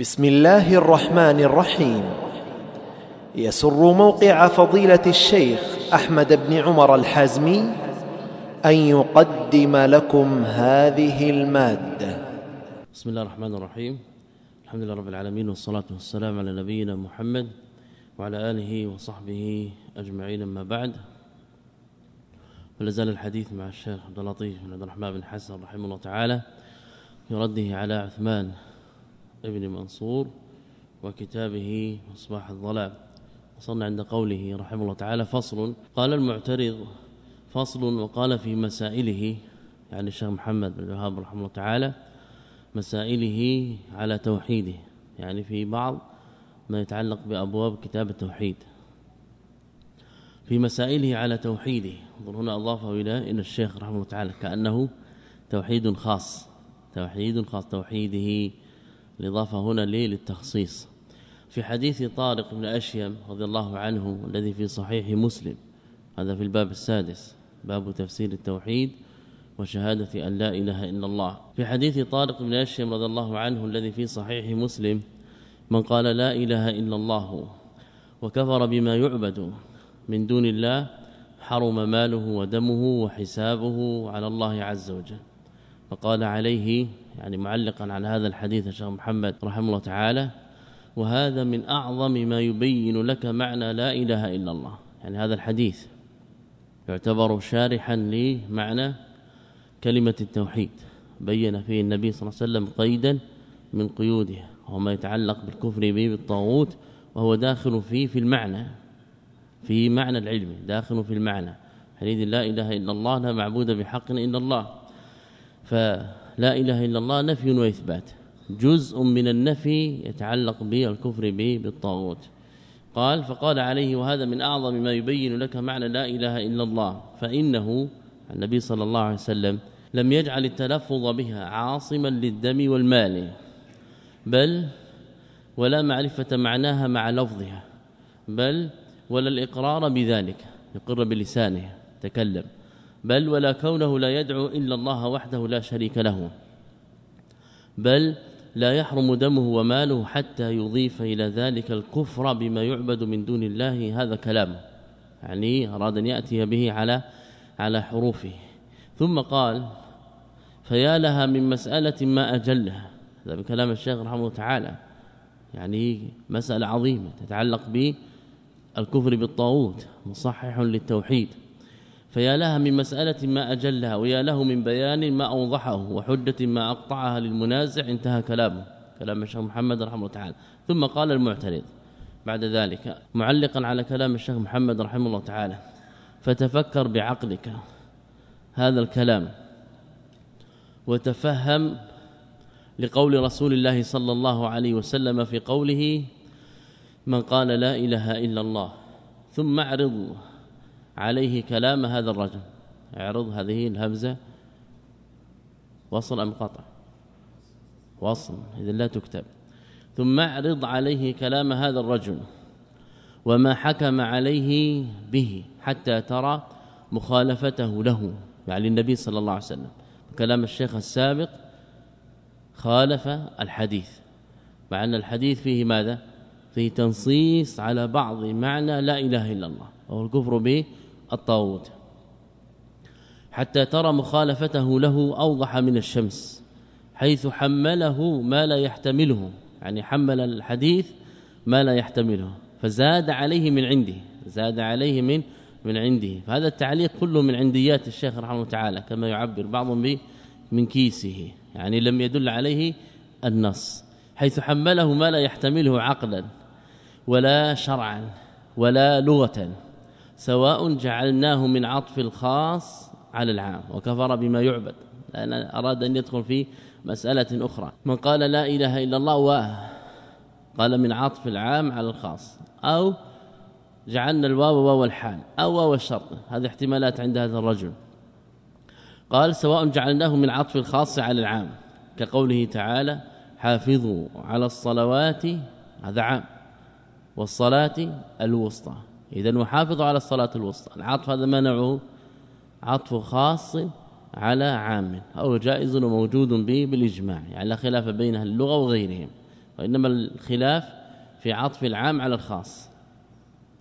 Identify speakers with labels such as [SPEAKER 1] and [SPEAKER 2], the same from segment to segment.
[SPEAKER 1] بسم الله الرحمن الرحيم. يسر موقع فضيلة الشيخ أحمد بن عمر الحازمي أن يقدم لكم هذه المادة.
[SPEAKER 2] بسم الله الرحمن الرحيم. الحمد لله رب العالمين والصلاة والسلام على نبينا محمد وعلى آله وصحبه أجمعين أما بعد. فلازال الحديث مع الشيخ عبد اللطيف بن عبد الرحمن بن حسن رحمه الله تعالى في رده على عثمان ابن منصور وكتابه مصباح الظلام. وصلنا عند قوله رحمه الله تعالى فصل قال المعترض فصل وقال في مسائله يعني الشيخ محمد بن الوهاب رحمه الله تعالى مسائله على توحيده يعني في بعض ما يتعلق بأبواب كتاب التوحيد. في مسائله على توحيده انظر هنا أضافه إلى إن الشيخ رحمه الله تعالى كأنه توحيد خاص توحيد خاص توحيده الإضافة هنا ليه للتخصيص. في حديث طارق بن أشيم رضي الله عنه الذي في صحيح مسلم هذا في الباب السادس باب تفسير التوحيد وشهادة أن لا إله إلا الله. في حديث طارق بن أشيم رضي الله عنه الذي في صحيح مسلم من قال لا إله إلا الله وكفر بما يعبد من دون الله حرم ماله ودمه وحسابه على الله عز وجل. فقال عليه يعني معلقا على هذا الحديث الشيخ محمد رحمه الله تعالى وهذا من أعظم ما يبين لك معنى لا إله إلا الله. يعني هذا الحديث يعتبر شارحا لمعنى كلمة التوحيد. بين فيه النبي صلى الله عليه وسلم قيدا من قيودها وما يتعلق بالكفر به بالطاغوت وهو داخل فيه في المعنى في معنى العلم داخل في المعنى. حديث لا إله إلا الله لا معبود بحق إلا الله. فلا إله إلا الله نفي وإثبات. جزء من النفي يتعلق بالكفر به بالطاغوت. قال فقال عليه وهذا من أعظم ما يبين لك معنى لا إله إلا الله. فإنه النبي صلى الله عليه وسلم لم يجعل التلفظ بها عاصما للدم والمال بل ولا معرفة معناها مع لفظها بل ولا الإقرار بذلك يقر بلسانه تكلم. بل ولا كونه لا يدعو إلا الله وحده لا شريك له. بل لا يحرم دمه وماله حتى يضيف إلى ذلك الكفر بما يعبد من دون الله هذا كلامه يعني أراد أن يأتي به على على حروفه. ثم قال فيا لها من مسألة ما أجلها. هذا من كلام الشيخ رحمه الله تعالى. يعني مسألة عظيمة تتعلق بالكفر بالطاغوت مصحح للتوحيد. فيا لها من مسألة ما أجلها ويا له من بيان ما أوضحه وحجة ما أقطعها للمنازع انتهى كلامه كلام الشيخ محمد رحمه الله تعالى. ثم قال المعترض بعد ذلك معلقا على كلام الشيخ محمد رحمه الله تعالى فتفكر بعقلك هذا الكلام وتفهم لقول رسول الله صلى الله عليه وسلم في قوله من قال لا إله إلا الله ثم اعرض عليه كلام هذا الرجل. اعرض هذه الهمزة. وصل أم قطع؟ وصل اذا لا تكتب. ثم اعرض عليه كلام هذا الرجل. وما حكم عليه به حتى ترى مخالفته له يعني النبي صلى الله عليه وسلم. كلام الشيخ السابق خالف الحديث. مع أن الحديث فيه ماذا؟ فيه تنصيص على بعض معنى لا إله إلا الله. وهو الكفر به الطاغوت حتى ترى مخالفته له أوضح من الشمس حيث حمله ما لا يحتمله يعني حمل الحديث ما لا يحتمله فزاد عليه من عنده زاد عليه من من عنده. فهذا التعليق كله من عنديات الشيخ رحمه الله تعالى كما يعبر بعضهم من كيسه يعني لم يدل عليه النص حيث حمله ما لا يحتمله عقلا ولا شرعا ولا لغه. سواء جعلناه من عطف الخاص على العام وكفر بما يعبد لأن أراد أن يدخل في مسألة أخرى. من قال لا إله إلا الله و قال من عطف العام على الخاص. أو جعلنا الواو واو الحال أو واو الشرط. هذه احتمالات عند هذا الرجل. قال سواء جعلناه من عطف الخاص على العام. كقوله تعالى حافظوا على الصلوات هذا عام. والصلاة الوسطى. اذا وحافظوا على الصلاة الوسطى. العطف هذا ما نوعه عطف خاص على عام أو جائز وموجود به بالإجماع يعني لا خلاف بين اللغة وغيرهم وإنما الخلاف في عطف العام على الخاص.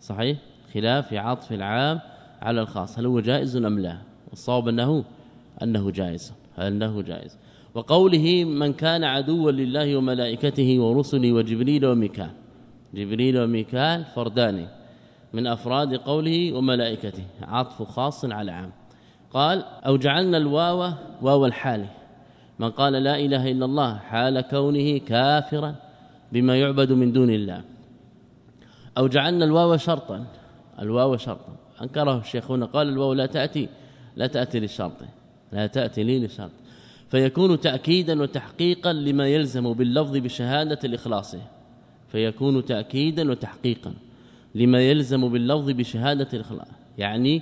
[SPEAKER 2] صحيح؟ خلاف في عطف العام على الخاص هل هو جائز أم لا؟ الصواب أنه أنه جائز أنه جائز؟ وقوله من كان عدوا لله وملائكته ورسله وجبريل وميكال جبريل وميكال فردان من أفراد قوله وملائكته عطف خاص على عام. قال أو جعلنا الواو واو الحال. من قال لا إله إلا الله حال كونه كافرا بما يعبد من دون الله. أو جعلنا الواو شرطا. الواو شرطا أنكره الشيخ هنا قال الواو لا تأتي لا تأتي للشرط لا تأتي لي للشرط. فيكون تأكيدا وتحقيقا لما يلزم باللفظ بشهادة الإخلاص. فيكون تأكيدا وتحقيقا. لما يلزم باللفظ بشهادة الإخلاص. يعني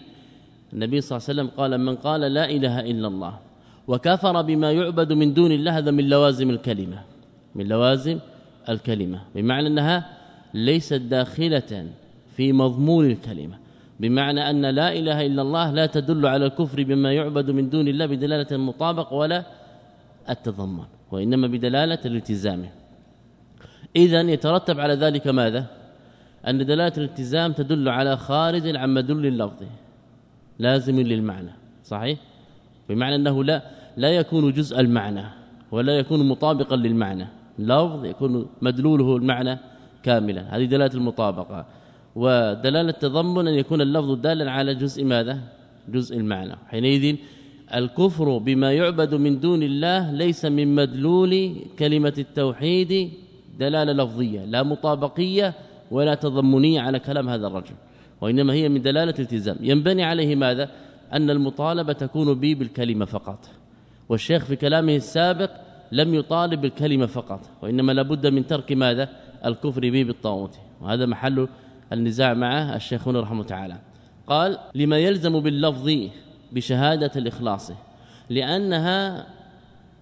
[SPEAKER 2] النبي صلى الله عليه وسلم قال من قال لا إله إلا الله وكفر بما يعبد من دون الله هذا من لوازم الكلمة. من لوازم الكلمة. بمعنى أنها ليست داخلة في مضمون الكلمة. بمعنى أن لا إله إلا الله لا تدل على الكفر بما يعبد من دون الله بدلالة المطابق ولا التضمن وإنما بدلالة الالتزام. اذا يترتب على ذلك ماذا؟ أن دلالة الالتزام تدل على خارج عن مدل اللفظ لازم للمعنى صحيح؟ بمعنى أنه لا لا يكون جزء المعنى ولا يكون مطابقا للمعنى لفظ يكون مدلوله المعنى كاملا هذه دلالة المطابقة. ودلالة التضمن أن يكون اللفظ دالا على جزء ماذا؟ جزء المعنى. حينئذ الكفر بما يعبد من دون الله ليس من مدلول كلمة التوحيد دلالة لفظية لا مطابقية ولا تضمنيه على كلام هذا الرجل وإنما هي من دلالة التزام ينبني عليه ماذا؟ أن المطالبة تكون به بالكلمة فقط والشيخ في كلامه السابق لم يطالب بالكلمة فقط وإنما لابد من ترك ماذا؟ الكفر به بالطاغوت. وهذا محل النزاع مع الشيخ رحمه الله تعالى. قال لما يلزم باللفظ بشهادة الإخلاص لأنها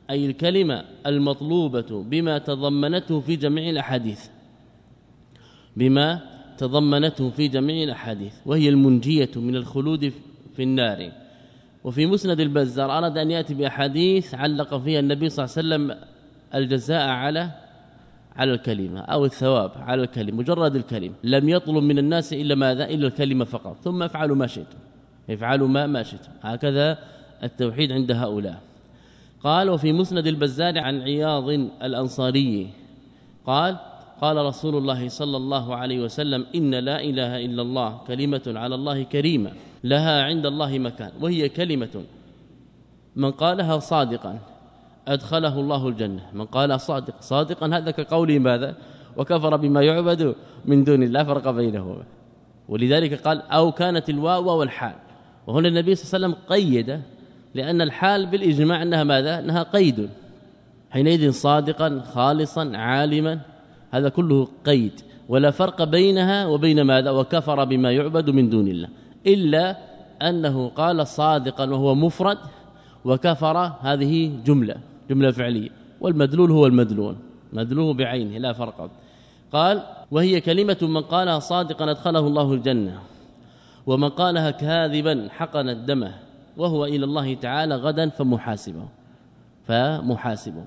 [SPEAKER 2] أي الكلمة المطلوبة بما تضمنته في جميع الأحاديث بما تضمنته في جميع الأحاديث وهي المنجية من الخلود في النار. وفي مسند البزار أراد أن يأتي بأحاديث علق فيها النبي صلى الله عليه وسلم الجزاء على على الكلمة أو الثواب على الكلمة مجرد الكلمة. لم يطلب من الناس إلا ماذا؟ إلا الكلمة فقط. ثم افعلوا ما شئتم افعلوا ما ما شئتم. هكذا التوحيد عند هؤلاء. قال وفي مسند البزار عن عياض الأنصاري قال قال رسول الله صلى الله عليه وسلم إن لا إله إلا الله كلمة على الله كريمة لها عند الله مكان وهي كلمة. من قالها صادقا أدخله الله الجنة. من قال صادق صادقا هذا كقوله ماذا؟ وكفر بما يعبد من دون الله فرق بينهما. ولذلك قال أو كانت الواو والحال. وهنا النبي صلى الله عليه وسلم قيد لأن الحال بالإجماع أنها ماذا؟ أنها قيد. حينئذ صادقا خالصا عالما. هذا كله قيد ولا فرق بينها وبين ماذا؟ وكفر بما يعبد من دون الله. إلا أنه قال صادقا وهو مفرد وكفر هذه جملة جملة فعلية. والمدلول هو المدلول مدلوه بعينه لا فرق. قال وهي كلمة من قالها صادقا أدخله الله الجنة ومن قالها كاذبا حقن الدم وهو إلى الله تعالى غدا فمحاسبه فمحاسبه.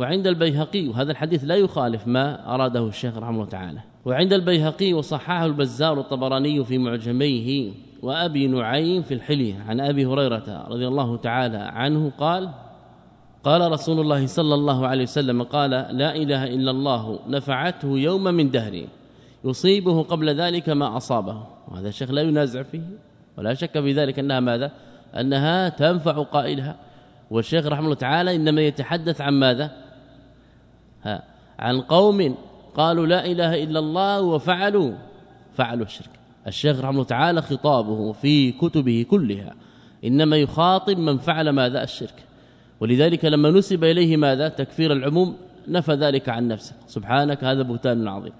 [SPEAKER 2] وعند البيهقي وهذا الحديث لا يخالف ما أراده الشيخ رحمه الله تعالى. وعند البيهقي وصححه البزار الطبراني في معجميه وأبي نعيم في الحلية عن أبي هريرة رضي الله تعالى عنه قال قال رسول الله صلى الله عليه وسلم قال لا إله إلا الله نفعته يوم من دهري يصيبه قبل ذلك ما أصابه. وهذا الشيخ لا ينازع فيه ولا شك في ذلك أنها ماذا؟ أنها تنفع قائلها. والشيخ رحمه الله تعالى إنما يتحدث عن ماذا؟ ها عن قوم قالوا لا إله إلا الله وفعلوا فعلوا الشرك. الشيخ رحمه تعالى خطابه في كتبه كلها. إنما يخاطب من فعل ماذا؟ الشرك. ولذلك لما نسب إليه ماذا؟ تكفير العموم نفى ذلك عن نفسه. سبحانك هذا بهتان عظيم.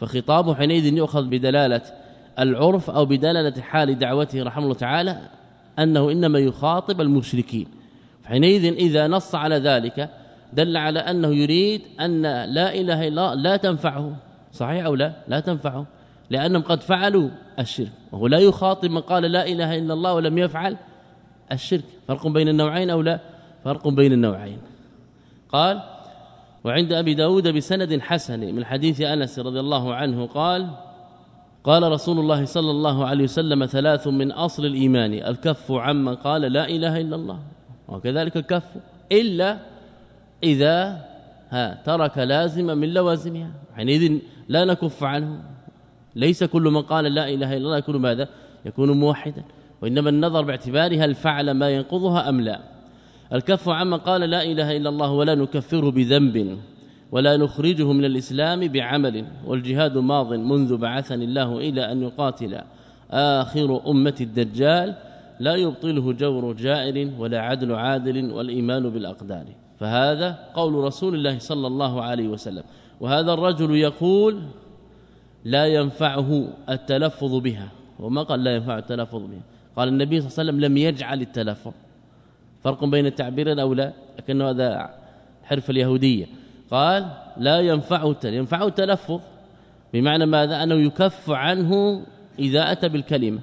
[SPEAKER 2] فخطابه حينئذ يؤخذ بدلالة العرف أو بدلالة حال دعوته رحمه الله تعالى أنه إنما يخاطب المشركين. حينئذ إذا نص على ذلك دل على أنه يريد أن لا إله إلا الله لا تنفعه. صحيح أو لا؟ لا تنفعه. لأنهم قد فعلوا الشرك. وهو لا يخاطب من قال لا إله إلا الله ولم يفعل الشرك. فرق بين النوعين أو لا؟ فرق بين النوعين. قال وعند أبي داود بسند حسن من حديث أنس رضي الله عنه قال قال رسول الله صلى الله عليه وسلم ثلاث من أصل الإيمان الكف عمن قال لا إله إلا الله. وكذلك الكف إلا إذا ها ترك لازما من لوازمها. حينئذ لا نكف عنه. ليس كل من قال لا إله إلا الله يكون ماذا؟ يكون موحدا. وإنما النظر باعتبار هل فعل ما ينقضها أم لا. الكف عمن قال لا إله إلا الله ولا نكفره بذنب ولا نخرجه من الإسلام بعمل والجهاد ماض منذ بعثني الله إلى أن يقاتل آخر أمة الدجال لا يبطله جور جائر ولا عدل عادل والإيمان بالأقدار. فهذا قول رسول الله صلى الله عليه وسلم. وهذا الرجل يقول لا ينفعه التلفظ بها. وما قال لا ينفع التلفظ بها؟ قال النبي صلى الله عليه وسلم لم يجعل التلفظ. فرق بين التعبير أو لا؟ لكنه هذا حرف اليهودية. قال لا ينفعه ينفعه التلفظ. بمعنى ماذا؟ أنه يكف عنه إذا أتى بالكلمة.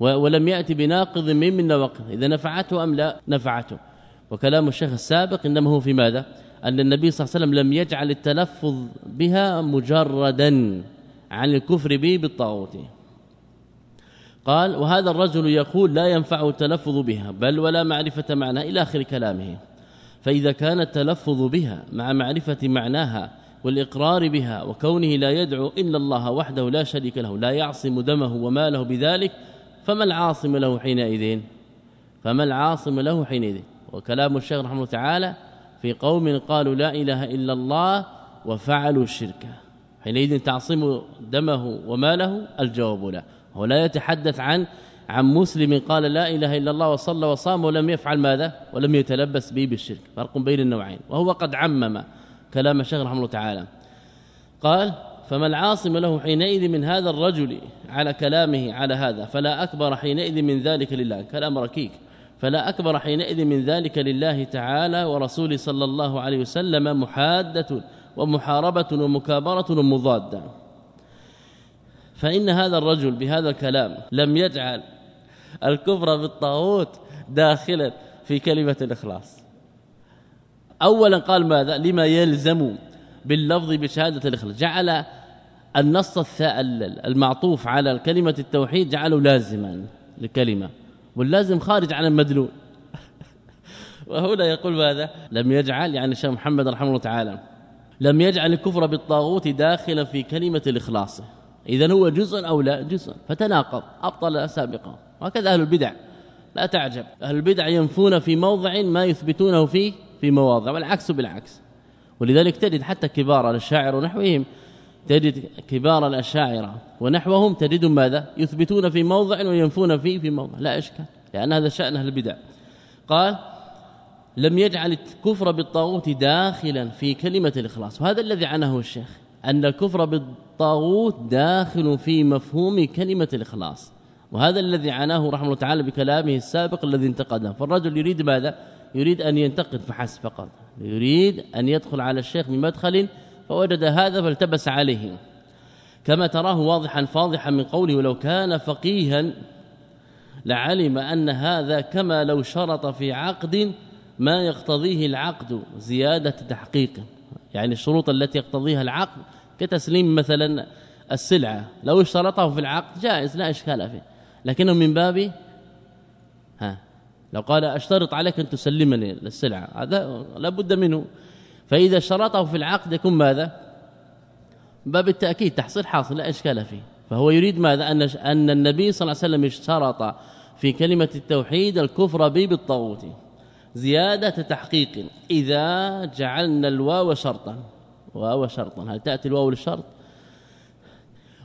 [SPEAKER 2] ولم يأتي بناقض من من وقت إذا نفعته أم لا؟ نفعته. وكلام الشيخ السابق إنما هو في ماذا؟ أن النبي صلى الله عليه وسلم لم يجعل التلفظ بها مجردا عن الكفر به بالطاغوت. قال وهذا الرجل يقول لا ينفع التلفظ بها بل ولا معرفة معنى إلى آخر كلامه. فإذا كان التلفظ بها مع معرفة معناها والإقرار بها وكونه لا يدعو إلا الله وحده لا شريك له لا يعصم دمه وماله بذلك فما العاصم له حينئذ؟ فما العاصم له حينئذ؟ وكلام الشيخ رحمه الله تعالى في قوم قالوا لا إله إلا الله وفعلوا الشرك. حينئذ تعصم دمه وماله الجواب لا. هو لا يتحدث عن عن مسلم قال لا إله إلا الله وصلى وصام ولم يفعل ماذا؟ ولم يتلبس به بالشرك. فرق بين النوعين. وهو قد عمم كلام الشيخ رحمه الله تعالى. قال فما العاصم له حينئذ من هذا الرجل على كلامه على هذا؟ فلا أكبر حينئذ من ذلك لله. كلام ركيك. فلا أكبر حينئذ من ذلك لله تعالى ورسوله صلى الله عليه وسلم محادة ومحاربة ومكابرة ومضادة. فإن هذا الرجل بهذا الكلام لم يجعل الكفر بالطاغوت داخلا في كلمة الإخلاص. اولا قال ماذا؟ لما يلزم باللفظ بشهادة الإخلاص. جعل النص المعطوف على كلمه التوحيد جعله لازما للكلمه واللازم خارج عن المدلول. وهنا يقول ماذا؟ لم يجعل يعني الشيخ محمد رحمه الله تعالى لم يجعل الكفر بالطاغوت داخلا في كلمة الإخلاص. اذا هو جزء أو لا جزء؟ فتناقض أبطل سابقا وهكذا أهل البدع. لا تعجب. أهل البدع ينفون في موضع ما يثبتونه فيه في مواضع والعكس بالعكس. ولذلك تجد حتى كبار الشاعر ونحوهم تجد كبار الأشاعرة ونحوهم تجدهم ماذا؟ يثبتون في موضع وينفون فيه في موضع. لا إشكال لأن هذا شأن أهل البدع. قال لم يجعل الكفر بالطاغوت داخلا في كلمة الإخلاص وهذا الذي عنه الشيخ أن الكفر بالطاغوت داخل في مفهوم كلمة الإخلاص. وهذا الذي عناه رحمه الله تعالى بكلامه السابق الذي انتقده. فالرجل يريد ماذا؟ يريد أن ينتقد فحسب فقط. يريد أن يدخل على الشيخ بمدخل فوجد هذا فالتبس عليه. كما تراه واضحا فاضحا من قوله ولو كان فقيها لعلم أن هذا كما لو شرط في عقد ما يقتضيه العقد زيادة تحقيق. يعني الشروط التي يقتضيها العقد كتسليم مثلا السلعة. لو اشترطه في العقد جائز لا إشكال فيه. لكنه من باب ها لو قال أشترط عليك أن تسلمني السلعة هذا لابد منه. فإذا شرطه في العقد يكون ماذا؟ باب التأكيد تحصيل حاصل لا إشكال فيه. فهو يريد ماذا؟ أن أن النبي صلى الله عليه وسلم اشترط في كلمة التوحيد الكفر به بالطاغوت. زيادة تحقيق إذا جعلنا الواو شرطا. واو شرطا. هل تأتي الواو للشرط؟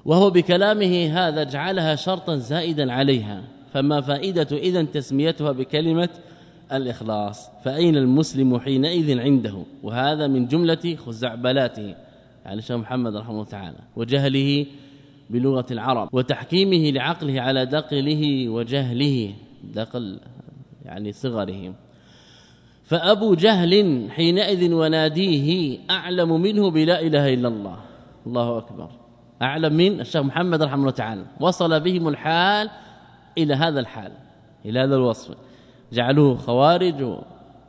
[SPEAKER 2] وهو بكلامه هذا جعلها شرطا زائدا عليها. فما فائدة اذا تسميتها بكلمة الإخلاص فأين المسلم حينئذ عنده؟ وهذا من جملة خزعبلاته يعني شيخ محمد رحمه الله تعالى وجهله بلغة العرب وتحكيمه لعقله على دقله وجهله دقل يعني صغرهم فأبو جهل حينئذ وناديه أعلم منه بلا إله إلا الله. الله أكبر. أعلم من الشيخ محمد رحمه الله تعالى. وصل بهم الحال إلى هذا الحال إلى هذا الوصف. جعلوه خوارج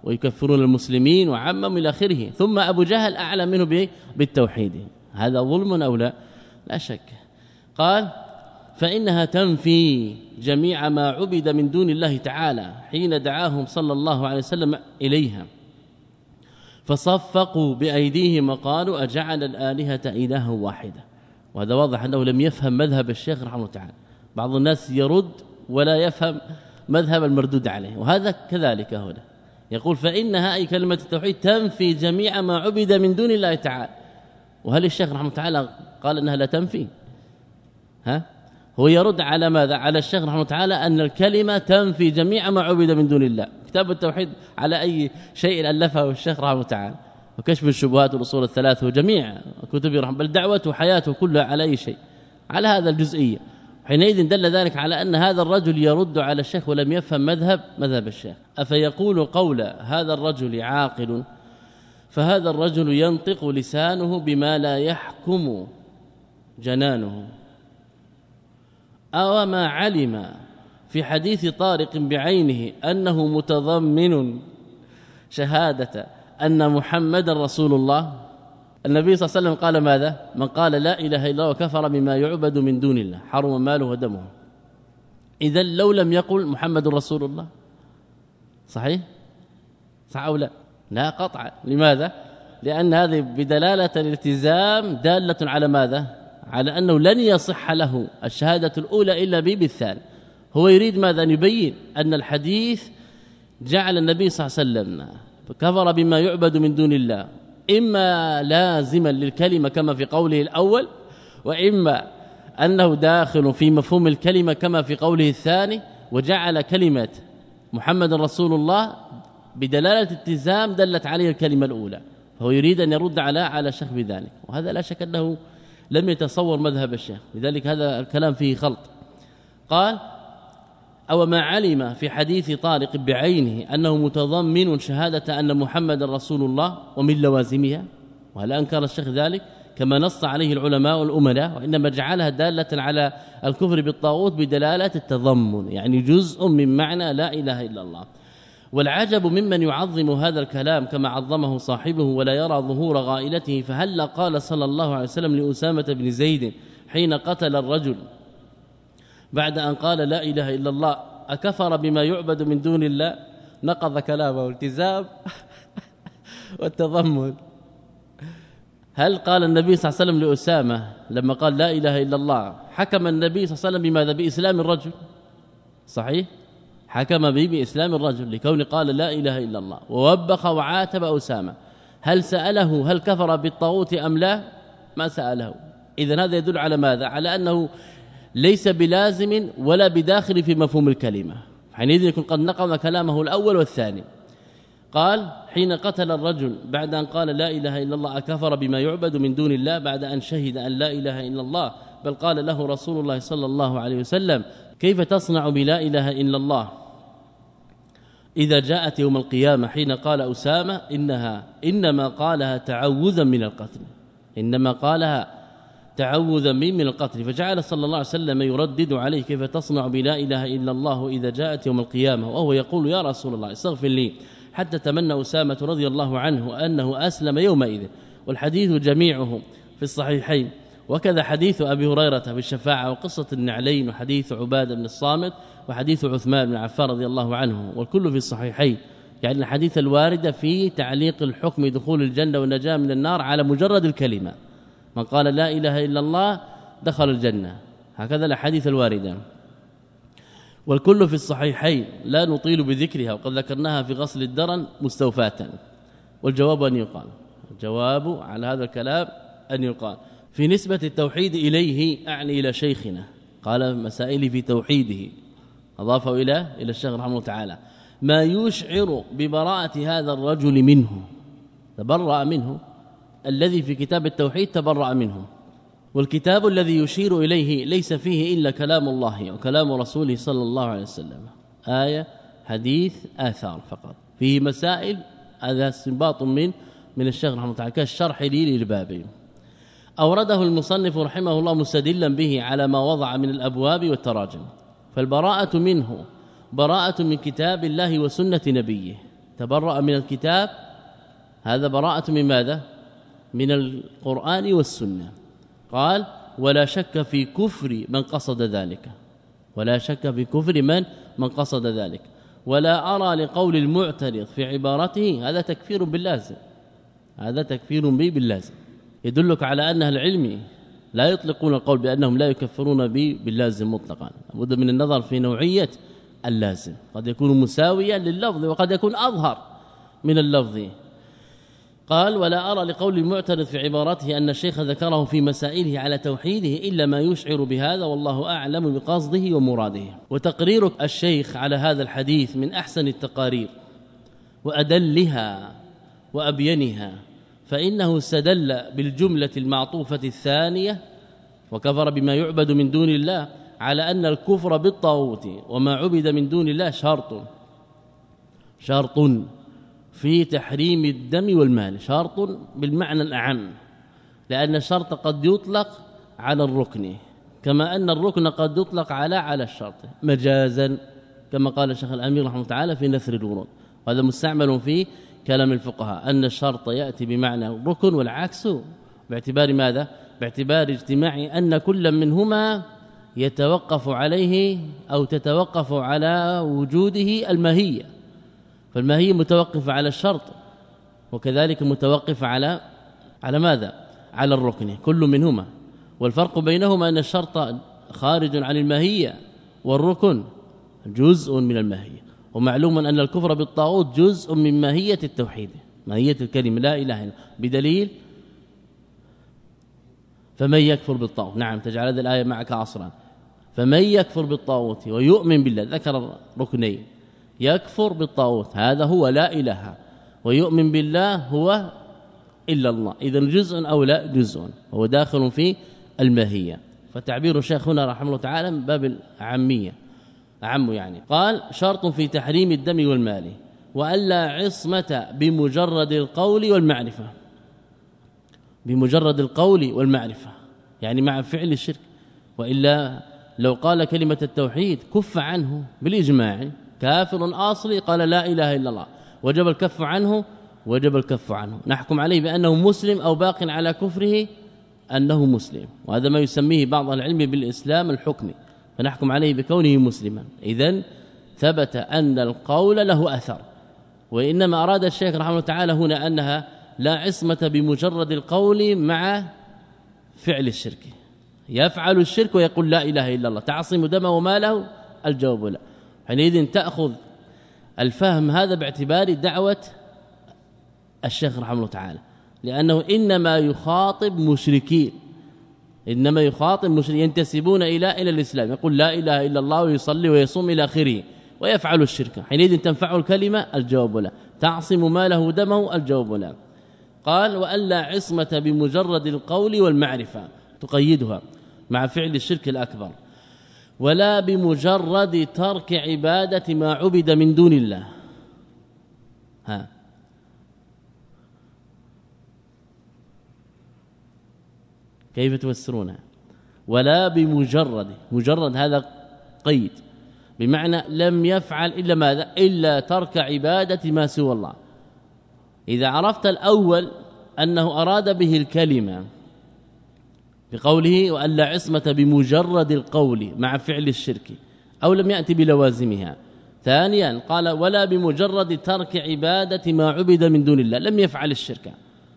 [SPEAKER 2] ويكفرون المسلمين وعمم إلى آخره. ثم أبو جهل أعلم منه بالتوحيد. هذا ظلم أو لا؟ لا شك. قال فإنها تنفي جميع ما عبد من دون الله تعالى حين دعاهم صلى الله عليه وسلم إليها. فصفقوا بأيديهم وقالوا أجعل الآلهة إلها واحدة. وهذا واضح أنه لم يفهم مذهب الشيخ رحمه الله تعالى. بعض الناس يرد ولا يفهم مذهب المردود عليه وهذا كذلك هنا. يقول فانها اي كلمة التوحيد تنفي جميع ما عبد من دون الله تعالى. وهل الشيخ رحمه الله تعالى قال إنها لا تنفي؟ ها؟ هو يرد على ماذا؟ على الشيخ رحمه الله تعالى أن الكلمة تنفي جميع ما عبد من دون الله. كتاب التوحيد على أي شيء ألفه الشيخ رحمه الله تعالى. وكشف الشبهات والأصول الثلاثة وجميع كتبه رحمه بل دعوته وحياته كلها على أي شيء؟ على هذا الجزئية. حينئذ دل ذلك على أن هذا الرجل يرد على الشيخ ولم يفهم مذهب مذهب الشيخ. أفيقول قول هذا الرجل عاقل فهذا الرجل ينطق لسانه بما لا يحكم جنانه. أو ما علم في حديث طارق بعينه أنه متضمن شهادة أن محمد رسول الله؟ النبي صلى الله عليه وسلم قال ماذا؟ من قال لا إله إلا الله وكفر بما يعبد من دون الله حرم ماله ودمه. إذا لو لم يقل محمد رسول الله صحيح؟ صح أو لا؟ لا قطعا لماذا؟ لأن هذه بدلالة الالتزام دالة على ماذا؟ على أنه لن يصح له الشهادة الأولى إلا بالثاني. هو يريد ماذا؟ أن يبين أن الحديث جعل النبي صلى الله عليه وسلم كفر بما يعبد من دون الله. إما لازما للكلمة كما في قوله الأول وإما أنه داخل في مفهوم الكلمة كما في قوله الثاني وجعل كلمة محمد رسول الله بدلالة التزام دلت عليه الكلمة الأولى فهو يريد أن يرد على على الشيخ بذلك وهذا لا شك أنه لم يتصور مذهب الشيخ لذلك هذا الكلام فيه خلط. قال أو ما علم في حديث طارق بعينه أنه متضمن شهادة أن محمد رسول الله ومن لوازمها؟ وهل أنكر الشيخ ذلك؟ كما نص عليه العلماء الأملاء وإنما جعلها دالة على الكفر بالطاغوت بدلالة التضمن يعني جزء من معنى لا إله إلا الله. والعجب ممن يعظم هذا الكلام كما عظمه صاحبه ولا يرى ظهور غائلته فهل قال صلى الله عليه وسلم لأسامة بن زيد حين قتل الرجل؟ بعد أن قال لا إله إلا الله أكفر بما يعبد من دون الله؟ نقض كلامه التزام والتضمن. هل قال النبي صلى الله عليه وسلم لأسامة لما قال لا إله إلا الله حكم النبي صلى الله عليه وسلم بماذا؟ بإسلام الرجل. صحيح؟ حكم به بإسلام الرجل لكون قال لا إله إلا الله. ووبخ وعاتب أسامة. هل سأله هل كفر بالطاغوت أم لا؟ ما سأله. إذا هذا يدل على ماذا؟ على أنه ليس بلازم ولا بداخل في مفهوم الكلمة. حينئذ يكون قد نقض كلامه الأول والثاني. قال حين قتل الرجل بعد أن قال لا إله إلا الله أكفر بما يعبد من دون الله بعد أن شهد أن لا إله إلا الله بل قال له رسول الله صلى الله عليه وسلم كيف تصنع بلا إله إلا الله؟ إذا جاءت يوم القيامة حين قال أسامة إنها إنما قالها تعوذا من القتل إنما قالها تعوذا من من القتل. فجعل صلى الله عليه وسلم يردد عليه كيف تصنع بلا إله إلا الله إذا جاءت يوم القيامة. وهو يقول يا رسول الله استغفر لي. حتى تمنى أسامة رضي الله عنه أنه أسلم يومئذ. والحديث جميعه في الصحيحين. وكذا حديث أبي هريرة في الشفاعة وقصة النعلين وحديث عبادة بن الصامت وحديث عثمان بن عفان رضي الله عنه. والكل في الصحيحين. يعني الحديث الوارده في تعليق الحكم دخول الجنة والنجاة من النار على مجرد الكلمة. من قال لا إله إلا الله دخل الجنة. هكذا الأحاديث الواردة. والكل في الصحيحين لا نطيل بذكرها وقد ذكرناها في غسل الدرن مستوفاة. والجواب أن يقال. الجواب على هذا الكلام أن يقال. في نسبة التوحيد إليه أعني إلى شيخنا. قال مسائلي في توحيده. أضافه إلى إلى الشيخ رحمه الله تعالى. ما يشعر ببراءة هذا الرجل منه. تبرأ منه. الذي في كتاب التوحيد تبرأ منه والكتاب الذي يشير إليه ليس فيه إلا كلام الله وكلام رسوله صلى الله عليه وسلم. آية حديث آثار فقط. فيه مسائل هذا استنباط من من الشيخ رحمه الله تعالى كالشرح لي للباب. أورده المصنف رحمه الله مستدلا به على ما وضع من الأبواب والتراجم. فالبراءة منه براءة من كتاب الله وسنة نبيه. تبرأ من الكتاب هذا براءة من ماذا؟ من القرآن والسنة. قال ولا شك في كفر من قصد ذلك. ولا شك في كفر من؟ من قصد ذلك. ولا أرى لقول المعترض في عبارته. هذا تكفير باللازم. هذا تكفير به باللازم. يدلك على أن العلم لا يطلقون القول بأنهم لا يكفرون به باللازم مطلقا. لابد من النظر في نوعية اللازم. قد يكون مساويا لللفظ وقد يكون أظهر من اللفظ. قال ولا أرى لقول المعترض في عبارته أن الشيخ ذكره في مسائله على توحيده إلا ما يشعر بهذا والله أعلم بقصده ومراده. وتقرير الشيخ على هذا الحديث من أحسن التقارير وأدلها وأبينها فإنه استدل بالجملة المعطوفة الثانية وكفر بما يعبد من دون الله على أن الكفر بالطاغوت وما عبد من دون الله شرط شرط في تحريم الدم والمال شرط بالمعنى الأعم لأن الشرط قد يطلق على الركن كما أن الركن قد يطلق على على الشرط مجازا كما قال الشيخ الأمير رحمه الله تعالى في نثر الورود. وهذا مستعمل في كلام الفقهاء أن الشرط يأتي بمعنى الركن والعكس باعتبار ماذا؟ باعتبار اجتماع أن كل منهما يتوقف عليه أو تتوقف على وجوده الماهيه فالماهيه متوقفة على الشرط؟ وكذلك متوقفة على على ماذا؟ على الركن كل منهما. والفرق بينهما أن الشرط خارج عن الماهية والركن جزء من الماهية. ومعلوم أن الكفر بالطاغوت جزء من ماهية التوحيد ماهية الكلمة لا إله إلا بدليل فمن يكفر بالطاغوت. نعم تجعل هذه الآية معك عصرا. فمن يكفر بالطاغوت ويؤمن بالله ذكر ركنين يكفر بالطاغوت. هذا هو لا إله. ويؤمن بالله هو إلا الله. اذا جزء أو لا جزء. هو داخل في الماهية. فتعبير الشيخ هنا رحمه الله تعالى من باب العامية. أعم يعني. قال شرط في تحريم الدم والمال. والا عصمة بمجرد القول والمعرفة. بمجرد القول والمعرفة. يعني مع فعل الشرك. وإلا لو قال كلمة التوحيد كف عنه بالإجماع. كافر اصلي قال لا اله الا الله. وجب الكف عنه وجب الكف عنه. نحكم عليه بأنه مسلم أو باق على كفره أنه مسلم. وهذا ما يسميه بعض العلم بالإسلام الحكمي. فنحكم عليه بكونه مسلما. اذا ثبت أن القول له أثر. وإنما أراد الشيخ رحمه الله تعالى هنا أنها لا عصمة بمجرد القول مع فعل الشرك. يفعل الشرك ويقول لا إله إلا الله. تعصم دمه وماله؟ الجواب لا. حينئذ تأخذ الفهم هذا باعتبار دعوة الشيخ رحمه الله تعالى لأنه إنما يخاطب مشركين إنما يخاطب مشركين ينتسبون إلى إلى الإسلام يقول لا إله إلا الله ويصلي ويصوم إلى آخره ويفعل الشرك حينئذ تنفع الكلمة الجواب لا تعصم ماله دمه الجواب لا. قال وألا عصمة بمجرد القول والمعرفة تقيدها مع فعل الشرك الأكبر. ولا بمجرد ترك عبادة ما عبد من دون الله. ها. كيف تفسرونها ولا بمجرد مجرد هذا قيد. بمعنى لم يفعل إلا ماذا؟ إلا ترك عبادة ما سوى الله. إذا عرفت الأول أنه أراد به الكلمة بقوله والا عصمة بمجرد القول مع فعل الشرك أو لم يأتي بلوازمها. ثانيا قال ولا بمجرد ترك عبادة ما عبد من دون الله لم يفعل الشرك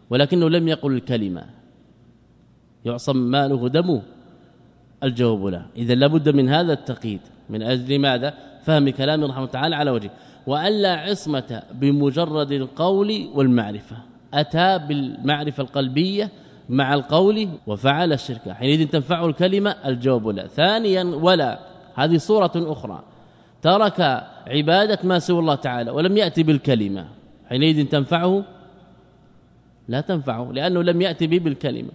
[SPEAKER 2] ولكنه لم يقل الكلمة. يعصم ماله دمه. الجواب لا. إذا لابد من هذا التقييد. من أجل ماذا؟ فهم كلام رحمه تعالى على وجه والا عصمة بمجرد القول والمعرفة. أتى بالمعرفة القلبية مع القول وفعل الشرك. حينئذ تنفع الكلمة الجواب لا. ثانيا ولا. هذه صورة أخرى. ترك عبادة ما سوى الله تعالى ولم يأتي بالكلمة. حينئذ تنفعه؟ لا تنفعه لأنه لم يأتي به بالكلمة.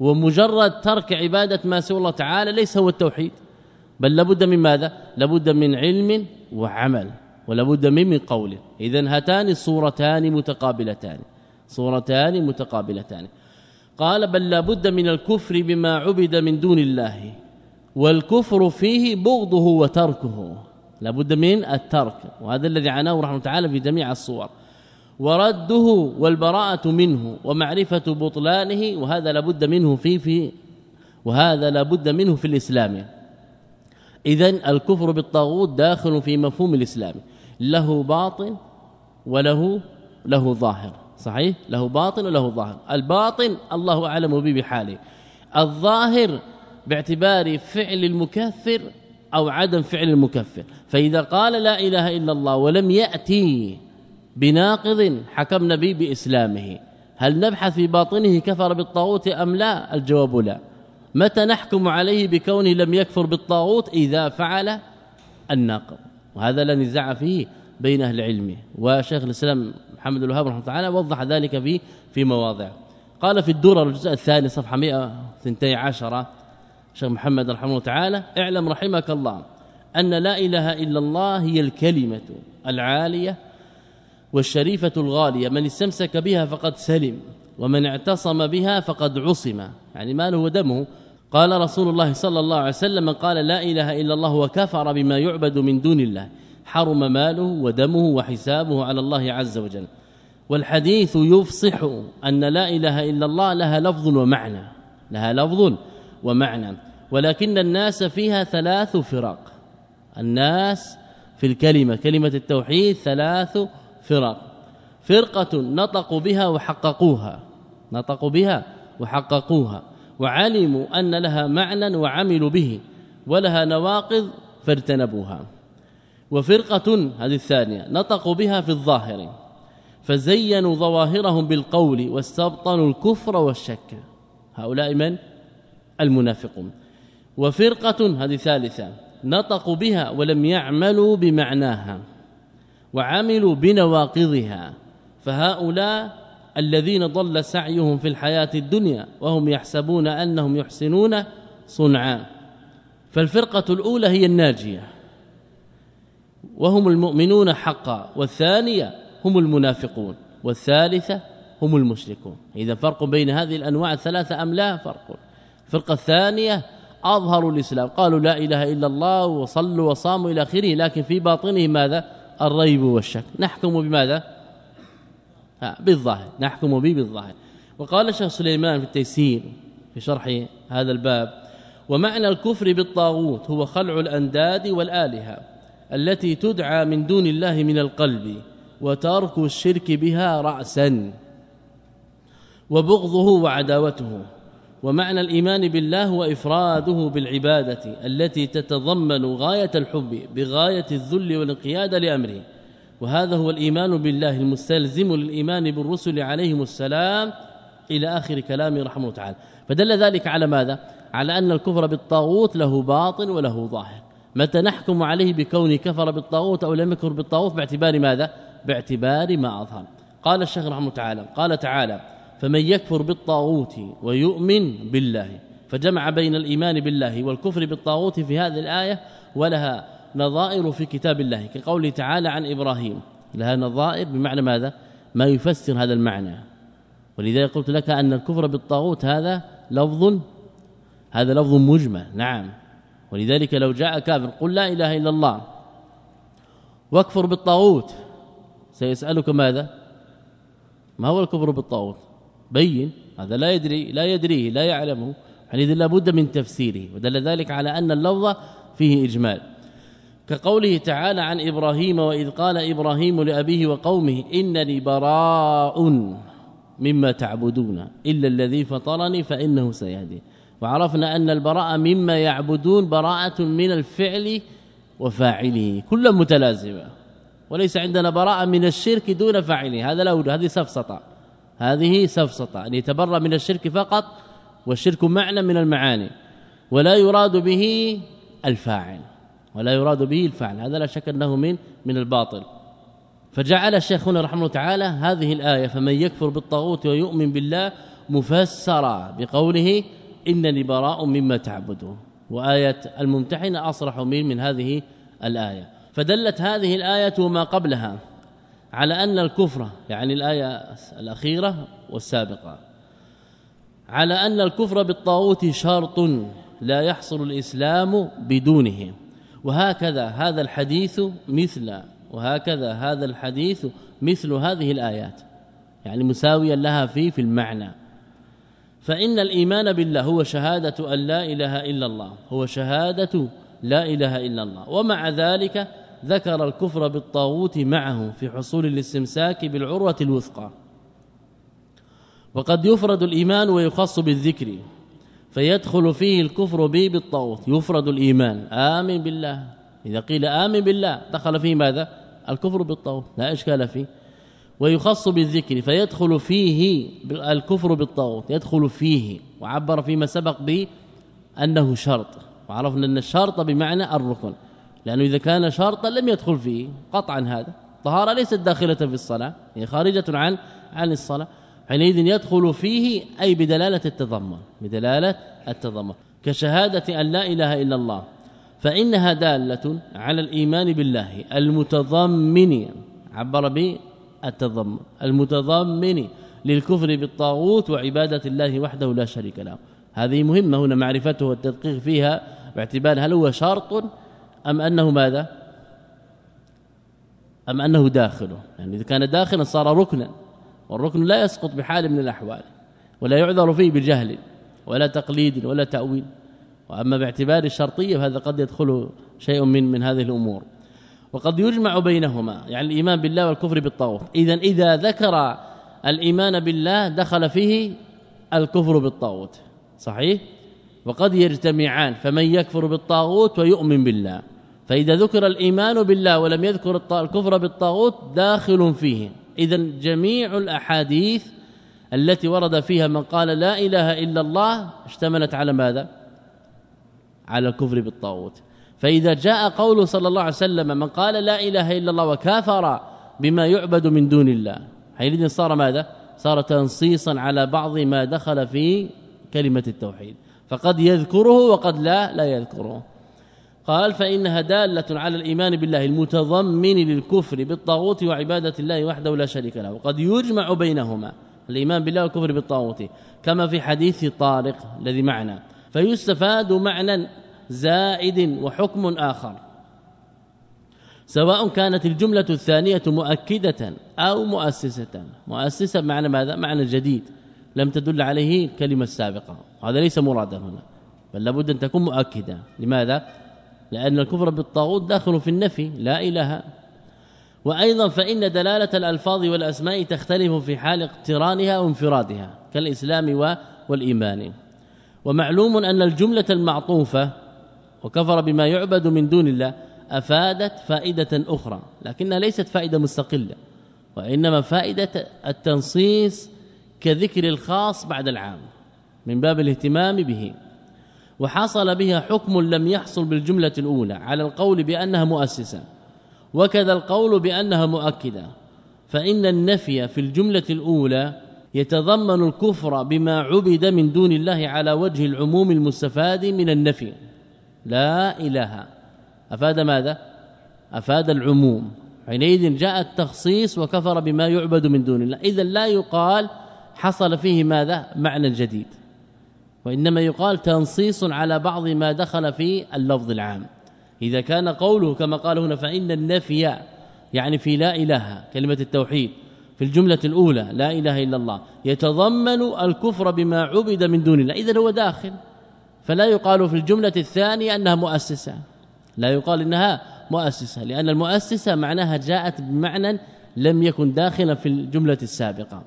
[SPEAKER 2] ومجرد ترك عبادة ما سوى الله تعالى ليس هو التوحيد. بل لابد من ماذا؟ لابد من علم وعمل ولابد من من قول. اذا هاتان الصورتان متقابلتان. صورتان متقابلتان. قال بل لابد من الكفر بما عبد من دون الله والكفر فيه بغضه وتركه. لابد من الترك وهذا الذي عناه رحمه تعالى في جميع الصور. ورده والبراءة منه ومعرفة بطلانه وهذا لابد منه في في وهذا لابد منه في الإسلام. اذا الكفر بالطاغوت داخل في مفهوم الإسلام له باطن وله له ظاهر. صحيح؟ له باطن وله ظاهر. الباطن الله أعلم به بحاله. الظاهر باعتبار فعل المكفر أو عدم فعل المكفر. فإذا قال لا إله إلا الله ولم يأتي بناقض حكمنا به بإسلامه. هل نبحث في باطنه كفر بالطاغوت أم لا؟ الجواب لا. متى نحكم عليه بكونه لم يكفر بالطاغوت؟ إذا فعل الناقض. وهذا لا نزاع فيه بين أهل العلم. وشيخ الإسلام محمد الوهاب رحمه الله تعالى وضح ذلك في في مواضع. قال في الدرر الجزء الثاني صفحة 112 شيخ محمد رحمه الله تعالى اعلم رحمك الله أن لا إله إلا الله هي الكلمة العالية والشريفة الغالية. من استمسك بها فقد سلم ومن اعتصم بها فقد عصم. يعني ماله ودمه. قال رسول الله صلى الله عليه وسلم من قال لا إله إلا الله وكفر بما يعبد من دون الله. حرم ماله ودمه وحسابه على الله عز وجل. والحديث يفصح أن لا إله إلا الله لها لفظ ومعنى لها لفظ ومعنى. ولكن الناس فيها ثلاث فرق. الناس في الكلمة كلمة التوحيد ثلاث فرق. فرقة نطقوا بها وحققوها نطقوا بها وحققوها. وعلموا أن لها معنى وعملوا به ولها نواقض فاجتنبوها. وفرقة هذه الثانية نطقوا بها في الظاهر فزينوا ظواهرهم بالقول واستبطنوا الكفر والشك. هؤلاء من؟ المنافقون. وفرقة هذه ثالثة نطقوا بها ولم يعملوا بمعناها وعملوا بنواقضها. فهؤلاء الذين ضل سعيهم في الحياة الدنيا وهم يحسبون أنهم يحسنون صنعا فالفرقة الأولى هي الناجية. وهم المؤمنون حقا والثانية هم المنافقون والثالثة هم المشركون. إذا فرق بين هذه الأنواع الثلاثة أم لا فرق. الفرقة الثانية أظهروا الإسلام قالوا لا إله إلا الله وصلوا وصاموا إلى آخره لكن في باطنه ماذا؟ الريب والشك. نحكم بماذا؟ بالظاهر. نحكم به بالظاهر. وقال الشيخ سليمان في التيسير في شرح هذا الباب ومعنى الكفر بالطاغوت هو خلع الأنداد والآلهة التي تدعى من دون الله من القلب وترك الشرك بها راسا. وبغضه وعداوته ومعنى الإيمان بالله هو افراده بالعبادة التي تتضمن غاية الحب بغاية الذل والانقياد لأمره. وهذا هو الإيمان بالله المستلزم للإيمان بالرسل عليهم السلام إلى آخر كلامه رحمه تعالى. فدل ذلك على ماذا؟ على أن الكفر بالطاغوت له باطن وله ظاهر. متى نحكم عليه بكونه كفر بالطاغوت أو لم يكفر بالطاغوت باعتبار ماذا؟ باعتبار ما أظهر. قال الشيخ رحمه تعالى قال تعالى فمن يكفر بالطاغوت ويؤمن بالله فجمع بين الإيمان بالله والكفر بالطاغوت في هذه الآية ولها نظائر في كتاب الله كقوله تعالى عن إبراهيم. لها نظائر بمعنى ماذا؟ ما يفسر هذا المعنى. ولذلك قلت لك أن الكفر بالطاغوت هذا لفظ هذا لفظ مجمل. نعم. ولذلك لو جاء كافر قل لا إله إلا الله واكفر بالطاغوت سيسألك ماذا؟ ما هو الكفر بالطاغوت؟ بين هذا لا يدري لا يدريه لا يعلمه حينئذ لابد من تفسيره ودل ذلك على أن اللفظ فيه إجمال. كقوله تعالى عن إبراهيم وإذ قال إبراهيم لأبيه وقومه إنني براء مما تعبدون إلا الذي فطرني فإنه سيهدي. وعرفنا أن البراءة مما يعبدون براءة من الفعل وفاعله كل متلازمة. وليس عندنا براءة من الشرك دون فاعله. هذا لا هذه سفسطة. هذه سفسطة. أن يتبرأ من الشرك فقط والشرك معنى من المعاني. ولا يراد به الفاعل. ولا يراد به الفاعل. هذا لا شك أنه من من الباطل. فجعل الشيخ هنا رحمه الله تعالى هذه الآية فمن يكفر بالطاغوت ويؤمن بالله مفسرا بقوله إنني براء مما تعبدون. وآية الممتحنة أصرح من من هذه الآية. فدلت هذه الآية وما قبلها على أن الكفر يعني الآية الأخيرة والسابقة على أن الكفر بالطاغوت شرط لا يحصل الإسلام بدونه. وهكذا هذا الحديث مثل وهكذا هذا الحديث مثل هذه الآيات يعني مساويا لها في في المعنى. فإن الإيمان بالله هو شهادة أن لا إله إلا الله. هو شهادة لا إله إلا الله. ومع ذلك ذكر الكفر بالطاغوت معه في حصول الاستمساك بالعروة الوثقى. وقد يفرد الإيمان ويخص بالذكر فيدخل فيه الكفر به بالطاغوت. يفرد الإيمان. آمن بالله. إذا قيل آمن بالله دخل فيه ماذا؟ الكفر بالطاغوت. لا إشكال فيه. ويخص بالذكر فيدخل فيه الكفر بالطاغوت يدخل فيه وعبر فيما سبق به أنه شرط وعرفنا أن الشرط بمعنى الركن لأنه إذا كان شرطا لم يدخل فيه قطعا هذا طهارة ليست داخلة في الصلاة هي خارجة عن عن الصلاة حينئذ يدخل فيه أي بدلالة التضمن بدلالة التضمن كشهادة أن لا إله إلا الله فإنها دالة على الإيمان بالله المتضمن عبر به التضمن المتضمن للكفر بالطاغوت وعبادة الله وحده لا شريك له. هذه مهمة هنا معرفته والتدقيق فيها باعتبار هل هو شرط أم أنه ماذا؟ أم أنه داخله يعني إذا كان داخلا صار ركنا والركن لا يسقط بحال من الأحوال ولا يعذر فيه بجهل ولا تقليد ولا تأويل. وأما باعتبار الشرطية فهذا قد يدخل شيء من من هذه الأمور. وقد يجمع بينهما يعني الإيمان بالله والكفر بالطاغوت. اذا إذا ذكر الإيمان بالله دخل فيه الكفر بالطاغوت. صحيح؟ وقد يجتمعان فمن يكفر بالطاغوت ويؤمن بالله. فإذا ذكر الإيمان بالله ولم يذكر الكفر بالطاغوت داخل فيه. اذا جميع الأحاديث التي ورد فيها من قال لا إله إلا الله اشتملت على ماذا؟ على الكفر بالطاغوت. فإذا جاء قول صلى الله عليه وسلم من قال لا إله إلا الله وكافر بما يعبد من دون الله. حينئذ صار ماذا؟ صار تنصيصا على بعض ما دخل في كلمة التوحيد. فقد يذكره وقد لا لا يذكره. قال فإنها دالة على الإيمان بالله المتضمن للكفر بالطاغوت وعبادة الله وحده لا شريك له. وقد يجمع بينهما الإيمان بالله والكفر بالطاغوت كما في حديث طارق الذي معنا. فيستفاد معنى زائد وحكم آخر. سواء كانت الجملة الثانية مؤكدة أو مؤسسة. مؤسسة معنى ماذا؟ معنى جديد. لم تدل عليه الكلمة السابقة. هذا ليس مرادا هنا. بل لابد أن تكون مؤكدة. لماذا؟ لأن الكفر بالطاغوت داخل في النفي. لا إله. وأيضا فإن دلالة الألفاظ والأسماء تختلف في حال اقترانها وانفرادها كالإسلام والإيمان. ومعلوم أن الجملة المعطوفة وكفر بما يعبد من دون الله أفادت فائدة أخرى لكنها ليست فائدة مستقلة وإنما فائدة التنصيص كذكر الخاص بعد العام من باب الاهتمام به. وحصل بها حكم لم يحصل بالجملة الأولى على القول بأنها مؤسسة وكذا القول بأنها مؤكدة. فإن النفي في الجملة الأولى يتضمن الكفر بما عبد من دون الله على وجه العموم المستفاد من النفي. لا إله. أفاد ماذا؟ أفاد العموم. حينئذ جاء التخصيص وكفر بما يعبد من دون الله. اذا لا يقال حصل فيه ماذا؟ معنى جديد. وإنما يقال تنصيص على بعض ما دخل في اللفظ العام. إذا كان قوله كما قال هنا فإن النفي يعني في لا إله كلمة التوحيد في الجملة الأولى لا إله إلا الله يتضمن الكفر بما عبد من دون الله. إذا هو داخل. فلا يقال في الجملة الثانية أنها مؤسسة. لا يقال إنها مؤسسة لأن المؤسسة معناها جاءت بمعنى لم يكن داخلا في الجملة السابقة.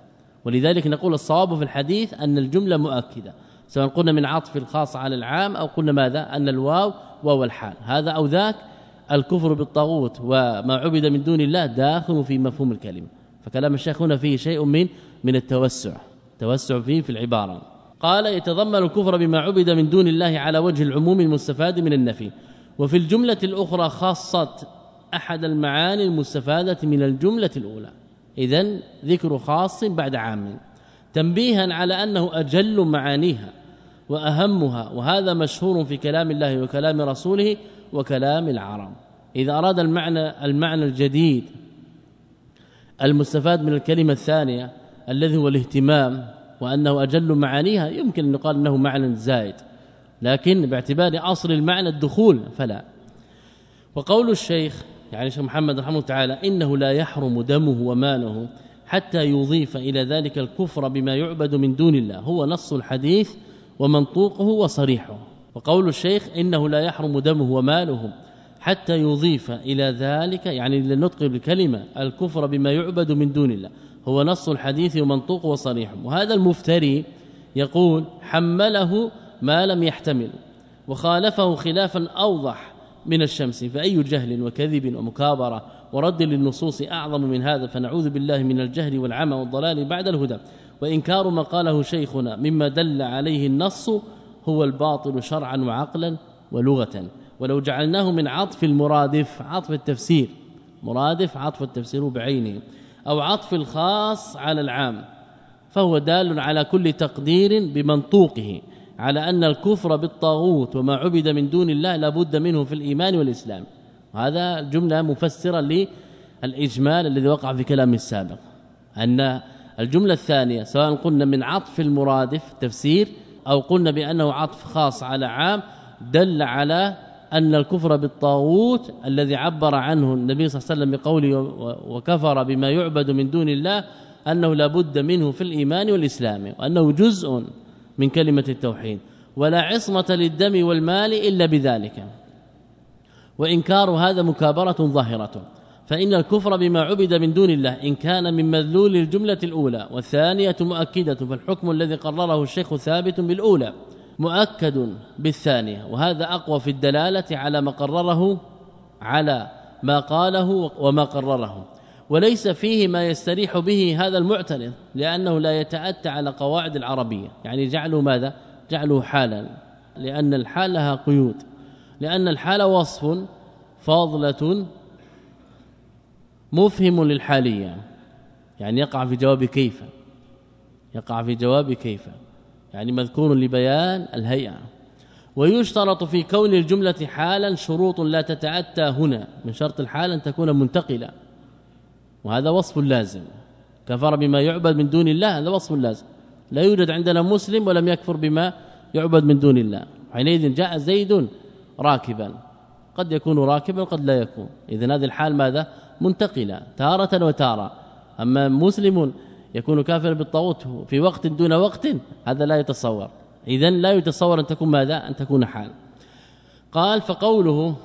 [SPEAKER 2] ولذلك نقول الصواب في الحديث أن الجملة مؤكدة سواء قلنا من عطف الخاص على العام أو قلنا ماذا؟ أن الواو واو الحال. هذا أو ذاك الكفر بالطاغوت وما عبد من دون الله داخل في مفهوم الكلمة. فكلام الشيخ هنا فيه شيء من من التوسع. توسع فيه في العبارة. قال يتضمن الكفر بما عبد من دون الله على وجه العموم المستفاد من النفي. وفي الجملة الأخرى خاصت أحد المعاني المستفادة من الجملة الأولى. إذا ذكر خاص بعد عام. تنبيها على أنه أجل معانيها وأهمها وهذا مشهور في كلام الله وكلام رسوله وكلام العرب. إذا أراد المعنى المعنى الجديد المستفاد من الكلمة الثانية الذي هو الاهتمام وأنه أجل معانيها يمكن أن يقال أنه معنى زائد لكن باعتبار أصل المعنى الدخول فلا. وقول الشيخ يعني شيخ محمد رحمه الله تعالى إنه لا يحرم دمه وماله حتى يضيف إلى ذلك الكفر بما يعبد من دون الله هو نص الحديث ومنطوقه وصريحه. وقول الشيخ إنه لا يحرم دمه وماله حتى يضيف إلى ذلك يعني للنطق بالكلمة الكفر بما يعبد من دون الله. هو نص الحديث ومنطوقه وصريحه وهذا المفتري يقول حمله ما لم يحتمل وخالفه خلافا أوضح من الشمس. فأي جهل وكذب ومكابرة ورد للنصوص أعظم من هذا فنعوذ بالله من الجهل والعمى والضلال بعد الهدى. وإنكار ما قاله شيخنا مما دل عليه النص هو الباطل شرعا وعقلا ولغة. ولو جعلناه من عطف المرادف عطف التفسير مرادف عطف التفسير بعينه. أو عطف الخاص على العام فهو دال على كل تقدير بمنطوقه على أن الكفر بالطاغوت وما عبد من دون الله لابد منه في الإيمان والإسلام. هذا جملة مفسرة للإجمال الذي وقع في كلام السابق أن الجملة الثانية سواء قلنا من عطف المرادف تفسير أو قلنا بأنه عطف خاص على عام دل على أن الكفر بالطاغوت الذي عبر عنه النبي صلى الله عليه وسلم بقوله وكفر بما يعبد من دون الله أنه لابد منه في الإيمان والإسلام وأنه جزء من كلمة التوحيد ولا عصمة للدم والمال إلا بذلك وإنكار هذا مكابرة ظاهرة فإن الكفر بما عبد من دون الله إن كان من مذلول الجملة الأولى والثانية مؤكدة فالحكم الذي قرره الشيخ ثابت بالأولى مؤكد بالثانية وهذا أقوى في الدلالة على ما قرره على ما قاله وما قرره. وليس فيه ما يستريح به هذا المعترض لأنه لا يتأتى على قواعد العربية. يعني جعلوا ماذا؟ جعلوا حالا. لأن الحال لها قيود. لأن الحال وصف فاضلة مفهم للحالية. يعني يقع في جواب كيف؟ يقع في جواب كيف؟ يعني مذكور لبيان الهيئة. ويشترط في كون الجملة حالا شروط لا تتأتى هنا من شرط الحال أن تكون منتقلة. وهذا وصف لازم. كفر بما يعبد من دون الله هذا وصف لازم. لا يوجد عندنا مسلم ولم يكفر بما يعبد من دون الله. حينئذ جاء زيد راكبا. قد يكون راكبا وقد لا يكون. اذا هذه الحال ماذا؟ منتقلة تارة وتارة. أما مسلم يكون كافرا بالطاغوت في وقت دون وقت هذا لا يتصور. اذا لا يتصور أن تكون ماذا؟ أن تكون حال. قال فقوله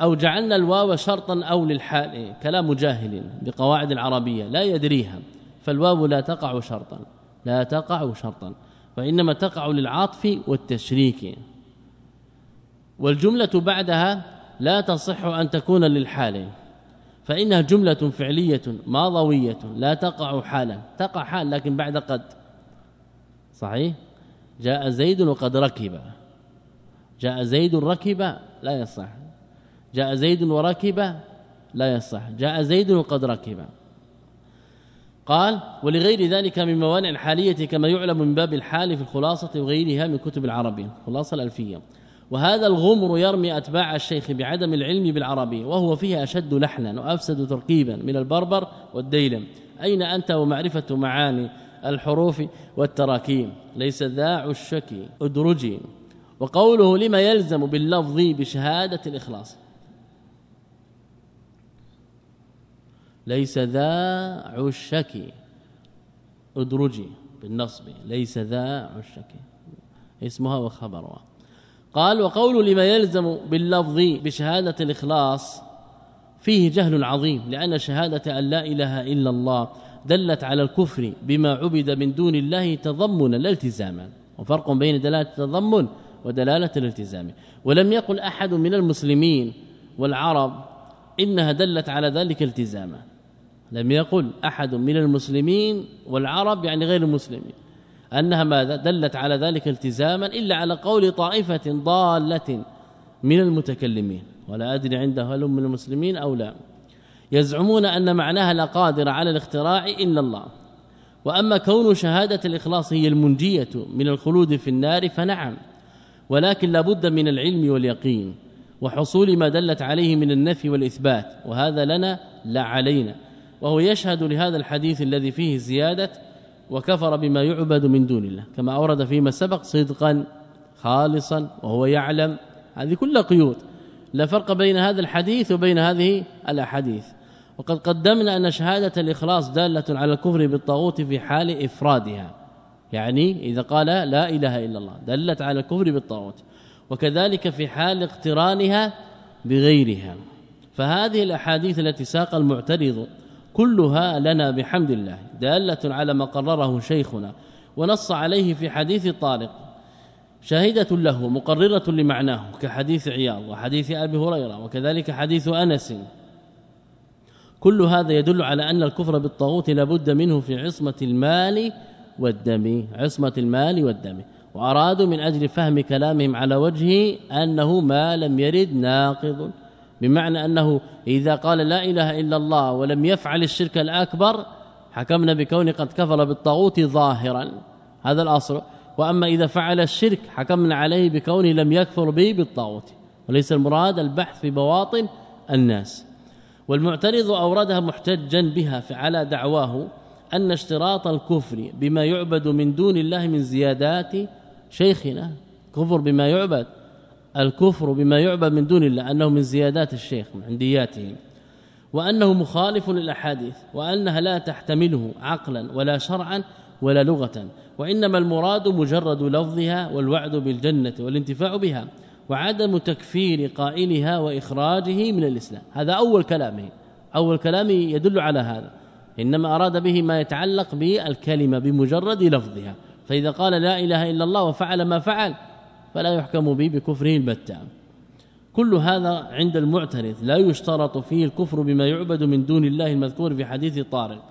[SPEAKER 2] أو جعلنا الواو شرطا أو للحال كلام جاهل بقواعد العربية لا يدريها. فالواو لا تقع شرطا لا تقع شرطا وإنما تقع للعطف والتشريك. والجملة بعدها لا تصح أن تكون للحال. فإنها جملة فعلية ماضوية لا تقع حالا. تقع حال لكن بعد قد. صحيح؟ جاء زيد وقد ركب. جاء زيد ركب لا يصح. جاء زيد وركب لا يصح. جاء زيد وقد ركب. قال ولغير ذلك من موانع الحالية كما يعلم من باب الحال في الخلاصة وغيرها من كتب العربية. خلاصة الألفية. وهذا الغمر يرمي أتباع الشيخ بعدم العلم بالعربي وهو فيه أشد لحنا وأفسد تركيبا من البربر والديلم. أين أنت ومعرفة معاني الحروف والتراكيب ليس ذا عشك أدرجي. وقوله لما يلزم باللفظ بشهادة الإخلاص. ليس ذا عشك أدرجي بالنصب. ليس ذا عشك. اسمها وخبرها. قال وقول لما يلزم باللفظ بشهادة الإخلاص فيه جهل عظيم لأن شهادة أن لا إله إلا الله دلت على الكفر بما عبد من دون الله تضمنا لا التزاما وفرق بين دلالة التضمن ودلالة الالتزام. ولم يقل أحد من المسلمين والعرب إنها دلت على ذلك التزاما. لم يقل أحد من المسلمين والعرب يعني غير المسلمين. أنها ماذا؟ دلت على ذلك التزاما إلا على قول طائفة ضالة من المتكلمين. ولا أدري عنده هل من المسلمين أو لا. يزعمون أن معناها لا قادر على الاختراع إلا الله. وأما كون شهادة الإخلاص هي المنجية من الخلود في النار فنعم. ولكن لا بد من العلم واليقين وحصول ما دلت عليه من النفي والإثبات. وهذا لنا لا علينا. وهو يشهد لهذا الحديث الذي فيه زيادة وكفر بما يعبد من دون الله كما أورد فيما سبق صدقا خالصا وهو يعلم. هذه كلها قيود. لا فرق بين هذا الحديث وبين هذه الأحاديث. وقد قدمنا أن شهادة الإخلاص دالة على الكفر بالطاغوت في حال إفرادها. يعني إذا قال لا إله إلا الله دلت على الكفر بالطاغوت. وكذلك في حال اقترانها بغيرها. فهذه الأحاديث التي ساق المعترض كلها لنا بحمد الله. دالة على ما قرره شيخنا. ونص عليه في حديث طارق. شاهده له مقررة لمعناه كحديث عياض وحديث أبي هريرة وكذلك حديث أنس. كل هذا يدل على أن الكفر بالطاغوت لابد منه في عصمة المال والدم عصمة المال والدم. وأرادوا من أجل فهم كلامهم على وجه أنه ما لم يرد ناقض. بمعنى أنه إذا قال لا إله إلا الله ولم يفعل الشرك الأكبر حكمنا بكون قد كفر بالطاغوت ظاهرا. هذا الأصل. وأما إذا فعل الشرك حكمنا عليه بكونه لم يكفر به بالطاغوت. وليس المراد البحث في بواطن الناس. والمعترض أوردها محتجا بها على دعواه أن اشتراط الكفر بما يعبد من دون الله من زيادات شيخنا. كفر بما يعبد. الكفر بما يعبد من دون الله أنه من زيادات الشيخ من عندياته وأنه مخالف للأحاديث وأنها لا تحتمله عقلا ولا شرعا ولا لغة وإنما المراد مجرد لفظها والوعد بالجنة والانتفاع بها وعدم تكفير قائلها وإخراجه من الإسلام. هذا أول كلامه أول كلام يدل على هذا. إنما أراد به ما يتعلق بالكلمة بمجرد لفظها. فإذا قال لا إله إلا الله وفعل ما فعل فلا يحكم به بكفره البتة كل هذا عند المعترض لا يشترط فيه الكفر بما يعبد من دون الله المذكور في حديث طارق.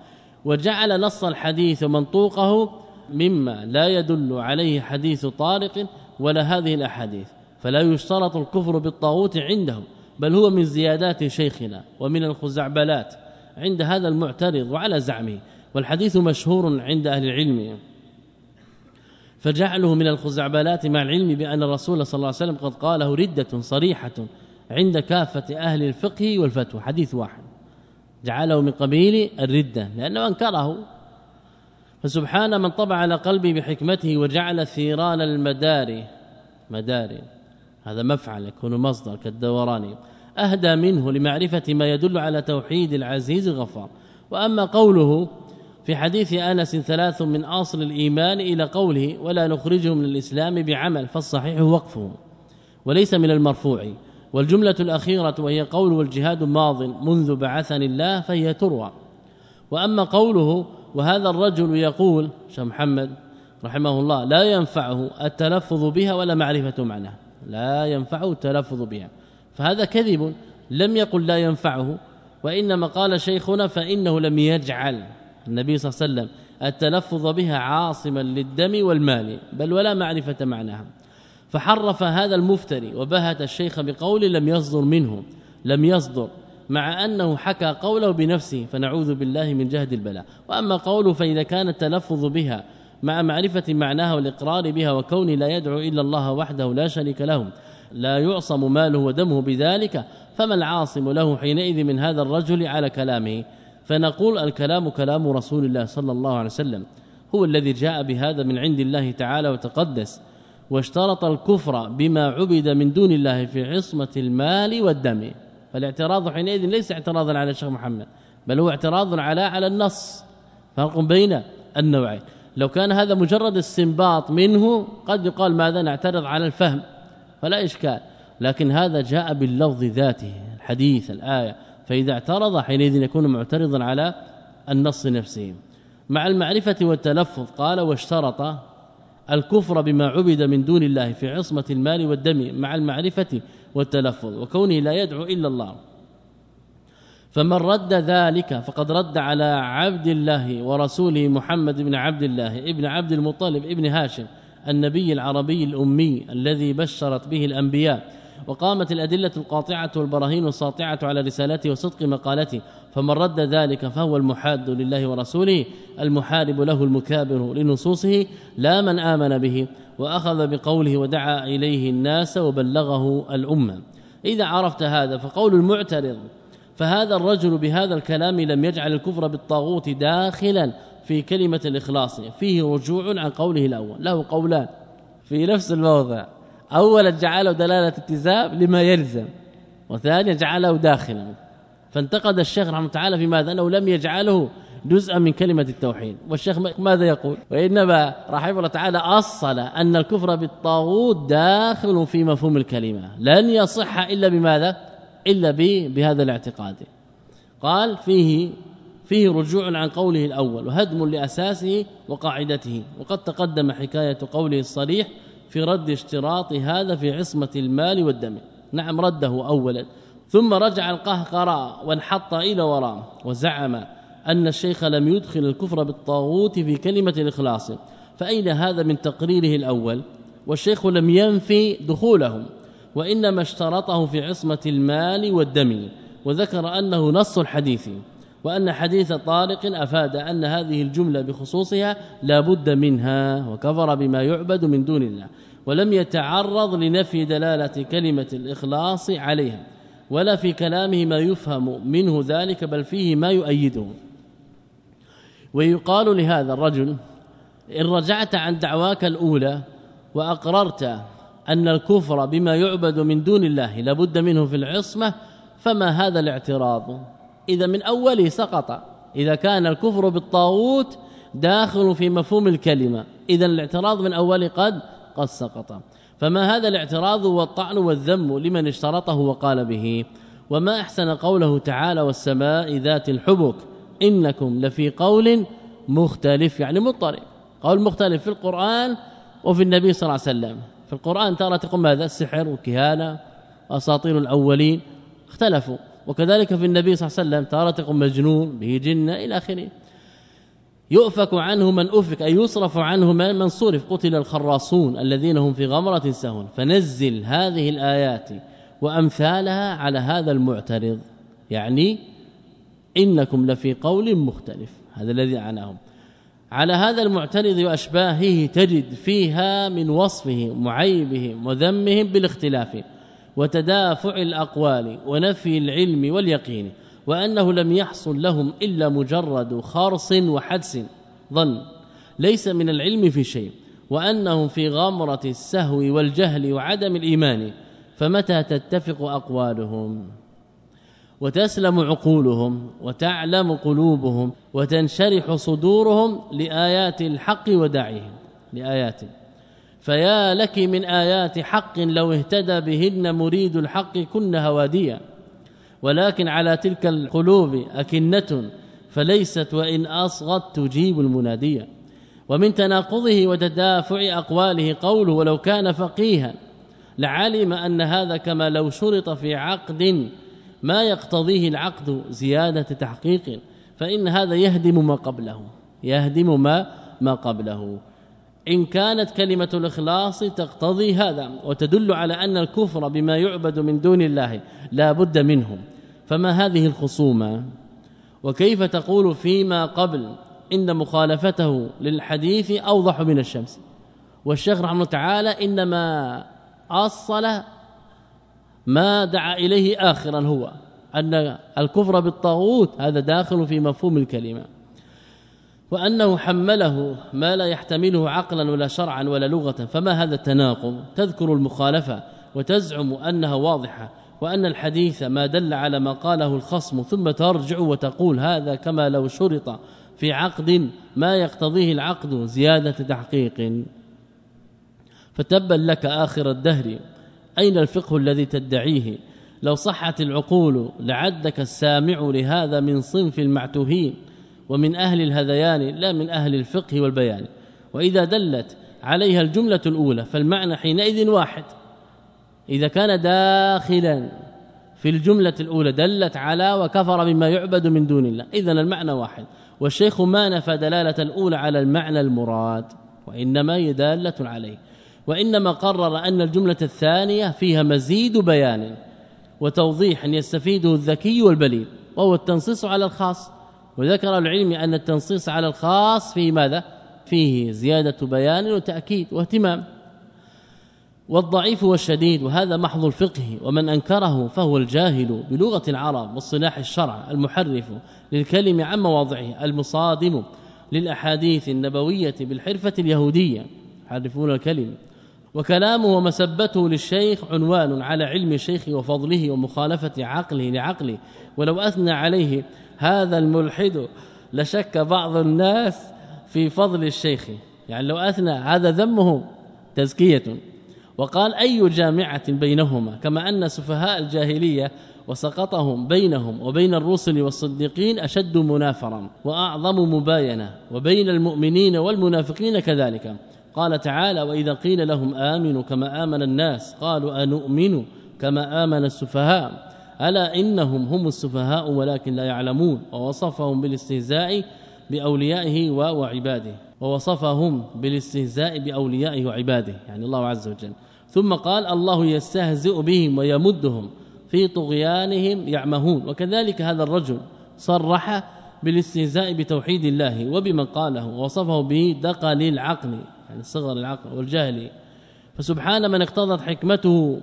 [SPEAKER 2] وجعل نص الحديث ومنطوقه مما لا يدل عليه حديث طارق ولا هذه الأحاديث. فلا يشترط الكفر بالطاغوت عندهم بل هو من زيادات شيخنا ومن الخزعبلات عند هذا المعترض وعلى زعمه. والحديث مشهور عند أهل العلم. فجعله من الخزعبلات مع العلم بأن الرسول صلى الله عليه وسلم قد قاله ردة صريحة عند كافة أهل الفقه والفتوى. حديث واحد. جعله من قبيل الردة لأنه أنكره. فسبحان من طبع على قلبي بحكمته وجعل ثيران المدار. مدار. هذا مفعل يكون مصدر كالدوراني أهدى منه لمعرفة ما يدل على توحيد العزيز الغفار. وأما قوله في حديث أنس ثلاث من أصل الإيمان إلى قوله ولا نخرجه من الاسلام بعمل فالصحيح وقفه وليس من المرفوع. والجملة الأخيرة وهي قول والجهاد ماض منذ بعثني الله فهي تروى. وأما قوله وهذا الرجل يقول شيخ محمد رحمه الله لا ينفعه التلفظ بها ولا معرفة معناها لا ينفعه التلفظ بها. فهذا كذب لم يقل لا ينفعه وإنما قال شيخنا فإنه لم يجعل. النبي صلى الله عليه وسلم التلفظ بها عاصما للدم والمال بل ولا معرفة معناها. فحرف هذا المفتري وبهت الشيخ بقول لم يصدر منه لم يصدر مع أنه حكى قوله بنفسه فنعوذ بالله من جهد البلاء. وأما قوله فإذا كان التلفظ بها مع معرفة معناها والإقرار بها وكون لا يدعو إلا الله وحده لا شريك له لا يعصم ماله ودمه بذلك فما العاصم له حينئذ من هذا الرجل على كلامه؟ فنقول الكلام كلام رسول الله صلى الله عليه وسلم. هو الذي جاء بهذا من عند الله تعالى وتقدس واشترط الكفر بما عبد من دون الله في عصمة المال والدم. فالاعتراض حينئذ ليس اعتراضا على الشيخ محمد بل هو اعتراض على على النص. فرق بين النوعين. لو كان هذا مجرد استنباط منه قد يقال ماذا؟ نعترض على الفهم. فلا إشكال. لكن هذا جاء باللفظ ذاته الحديث الآية. فإذا اعترض حينئذ يكون معترضا على النص نفسه. مع المعرفة والتلفظ قال واشترط الكفر بما عبد من دون الله في عصمة المال والدم مع المعرفة والتلفظ وكونه لا يدعو إلا الله. فمن رد ذلك فقد رد على عبد الله ورسوله محمد بن عبد الله ابن عبد المطلب ابن هاشم النبي العربي الأمي الذي بشرت به الأنبياء. وقامت الأدلة القاطعة والبراهين الساطعة على رسالته وصدق مقالته فمن رد ذلك فهو المحاد لله ورسوله المحارب له المكابر لنصوصه لا من آمن به وأخذ بقوله ودعا إليه الناس وبلغه الأمة. إذا عرفت هذا فقول المعترض فهذا الرجل بهذا الكلام لم يجعل الكفر بالطاغوت داخلا في كلمة الإخلاص فيه رجوع عن قوله الأول له قولان في نفس الموضع اولا جعله دلالة التزام لما يلزم وثانيا جعله داخلا. فانتقد الشيخ رحمه الله تعالى في ماذا؟ أنه لم يجعله جزءا من كلمة التوحيد. والشيخ ماذا يقول؟ وإنما رحمه الله تعالى أصل أن الكفر بالطاغوت داخل في مفهوم الكلمة. لن يصح إلا بماذا؟ إلا بهذا الاعتقاد. قال فيه فيه رجوع عن قوله الأول وهدم لأساسه وقاعدته. وقد تقدم حكاية قوله الصريح في رد اشتراط هذا في عصمة المال والدم. نعم رده أولا. ثم رجع القهقراء وانحط إلى وراء وزعم أن الشيخ لم يدخل الكفر بالطاغوت في كلمة الإخلاص. فأين هذا من تقريره الأول؟ والشيخ لم ينفي دخولهم وإنما اشترطه في عصمة المال والدم وذكر أنه نص الحديث. وأن حديث طارق أفاد أن هذه الجملة بخصوصها لا بد منها وكفر بما يعبد من دون الله ولم يتعرض لنفي دلالة كلمة الإخلاص عليها ولا في كلامه ما يفهم منه ذلك بل فيه ما يؤيده. ويقال لهذا الرجل إن رجعت عن دعواك الأولى وأقررت أن الكفر بما يعبد من دون الله لابد منه في العصمة فما هذا الاعتراض؟ إذا من أوله سقط. إذا كان الكفر بالطاغوت داخل في مفهوم الكلمة. إذا الاعتراض من أول قد قد سقط. فما هذا الاعتراض والطعن والذم لمن اشترطه وقال به. وما أحسن قوله تعالى والسماء ذات الحبك. إنكم لفي قول مختلف يعني مضطرب. قول مختلف في القرآن وفي النبي صلى الله عليه وسلم. في القرآن ترى تقول ماذا؟ السحر والكهانة أساطير الأولين. اختلفوا. وكذلك في النبي صلى الله عليه وسلم ترى تقول مجنون به جنة إلى آخره. يؤفك عنه من أفك أي يصرف عنه من صرف قتل الخراصون الذين هم في غمرة سهون. فنزل هذه الآيات وأمثالها على هذا المعترض. يعني إنكم لفي قول مختلف هذا الذي عناهم. على هذا المعترض وأشباهه تجد فيها من وصفهم وعيبهم وذمهم بالاختلاف. وتدافع الأقوال ونفي العلم واليقين وأنه لم يحصل لهم إلا مجرد خرص وحدس ظن ليس من العلم في شيء وأنهم في غمرة السهو والجهل وعدم الإيمان فمتى تتفق أقوالهم؟ وتسلم عقولهم وتعلم قلوبهم وتنشرح صدورهم لآيات الحق ودعهم لآيات فيا لك من آيات حق لو اهتدى بهن مريد الحق كن هواديا. ولكن على تلك القلوب أكنة فليست وإن أصغت تجيب المنادية. ومن تناقضه وتدافع أقواله قوله ولو كان فقيها لعلم أن هذا كما لو شرط في عقد ما يقتضيه العقد زيادة تحقيق فإن هذا يهدم ما قبله يهدم ما ما قبله. إن كانت كلمة الإخلاص تقتضي هذا وتدل على أن الكفر بما يعبد من دون الله لا بد منه. فما هذه الخصومة؟ وكيف تقول فيما قبل إن مخالفته للحديث أوضح من الشمس؟ والشيخ رحمه الله تعالى إنما أصل ما دعا إليه اخرا هو أن الكفر بالطاغوت هذا داخل في مفهوم الكلمة. وأنه حمله ما لا يحتمله عقلا ولا شرعا ولا لغة فما هذا التناقض؟ تذكر المخالفة وتزعم أنها واضحة وأن الحديث ما دل على ما قاله الخصم ثم ترجع وتقول هذا كما لو شرط في عقد ما يقتضيه العقد زيادة تحقيق. فتبا لك آخر الدهر. أين الفقه الذي تدعيه؟ لو صحت العقول لعدك السامع لهذا من صنف المعتوهين. ومن أهل الهذيان لا من أهل الفقه والبيان. وإذا دلت عليها الجملة الأولى فالمعنى حينئذ واحد. إذا كان داخلا في الجملة الأولى دلت على وكفر بما يعبد من دون الله اذا المعنى واحد. والشيخ ما نفى دلالة الأولى على المعنى المراد وإنما هي دالة عليه. وإنما قرر أن الجملة الثانية فيها مزيد بيان وتوضيح يستفيده الذكي والبليد وهو التنصيص على الخاص. وذكر العلم أن التنصيص على الخاص فيه ماذا؟ فيه زيادة بيان وتأكيد واهتمام. والضعيف والشديد وهذا محض الفقه ومن أنكره فهو الجاهل بلغة العرب والصلاح الشرع المحرف للكلم عن مواضعه المصادم للأحاديث النبوية بالحرفة اليهودية. يحرفون الكلم. وكلامه ومسبته للشيخ عنوان على علم الشيخ وفضله ومخالفة عقله لعقله. ولو أثنى عليه هذا الملحد لشك بعض الناس في فضل الشيخ. يعني لو أثنى هذا ذمه تزكية. وقال أي جامعة بينهما؟ كما أن سفهاء الجاهلية وسقطهم بينهم وبين الرسل والصديقين أشد منافرا وأعظم مباينة. وبين المؤمنين والمنافقين كذلك. قال تعالى وإذا قيل لهم آمنوا كما آمن الناس قالوا أنؤمن كما آمن السفهاء؟ ألا إنهم هم السفهاء ولكن لا يعلمون؟ ووصفهم بالاستهزاء بأوليائه وعباده ووصفهم بالاستهزاء بأوليائه وعباده يعني الله عز وجل. ثم قال الله يستهزئ بهم ويمدهم في طغيانهم يعمهون. وكذلك هذا الرجل صرح بالاستهزاء بتوحيد الله وبمن قاله ووصفه بدقل العقل. يعني صغر العقل والجهل فسبحان من اقتضت حكمته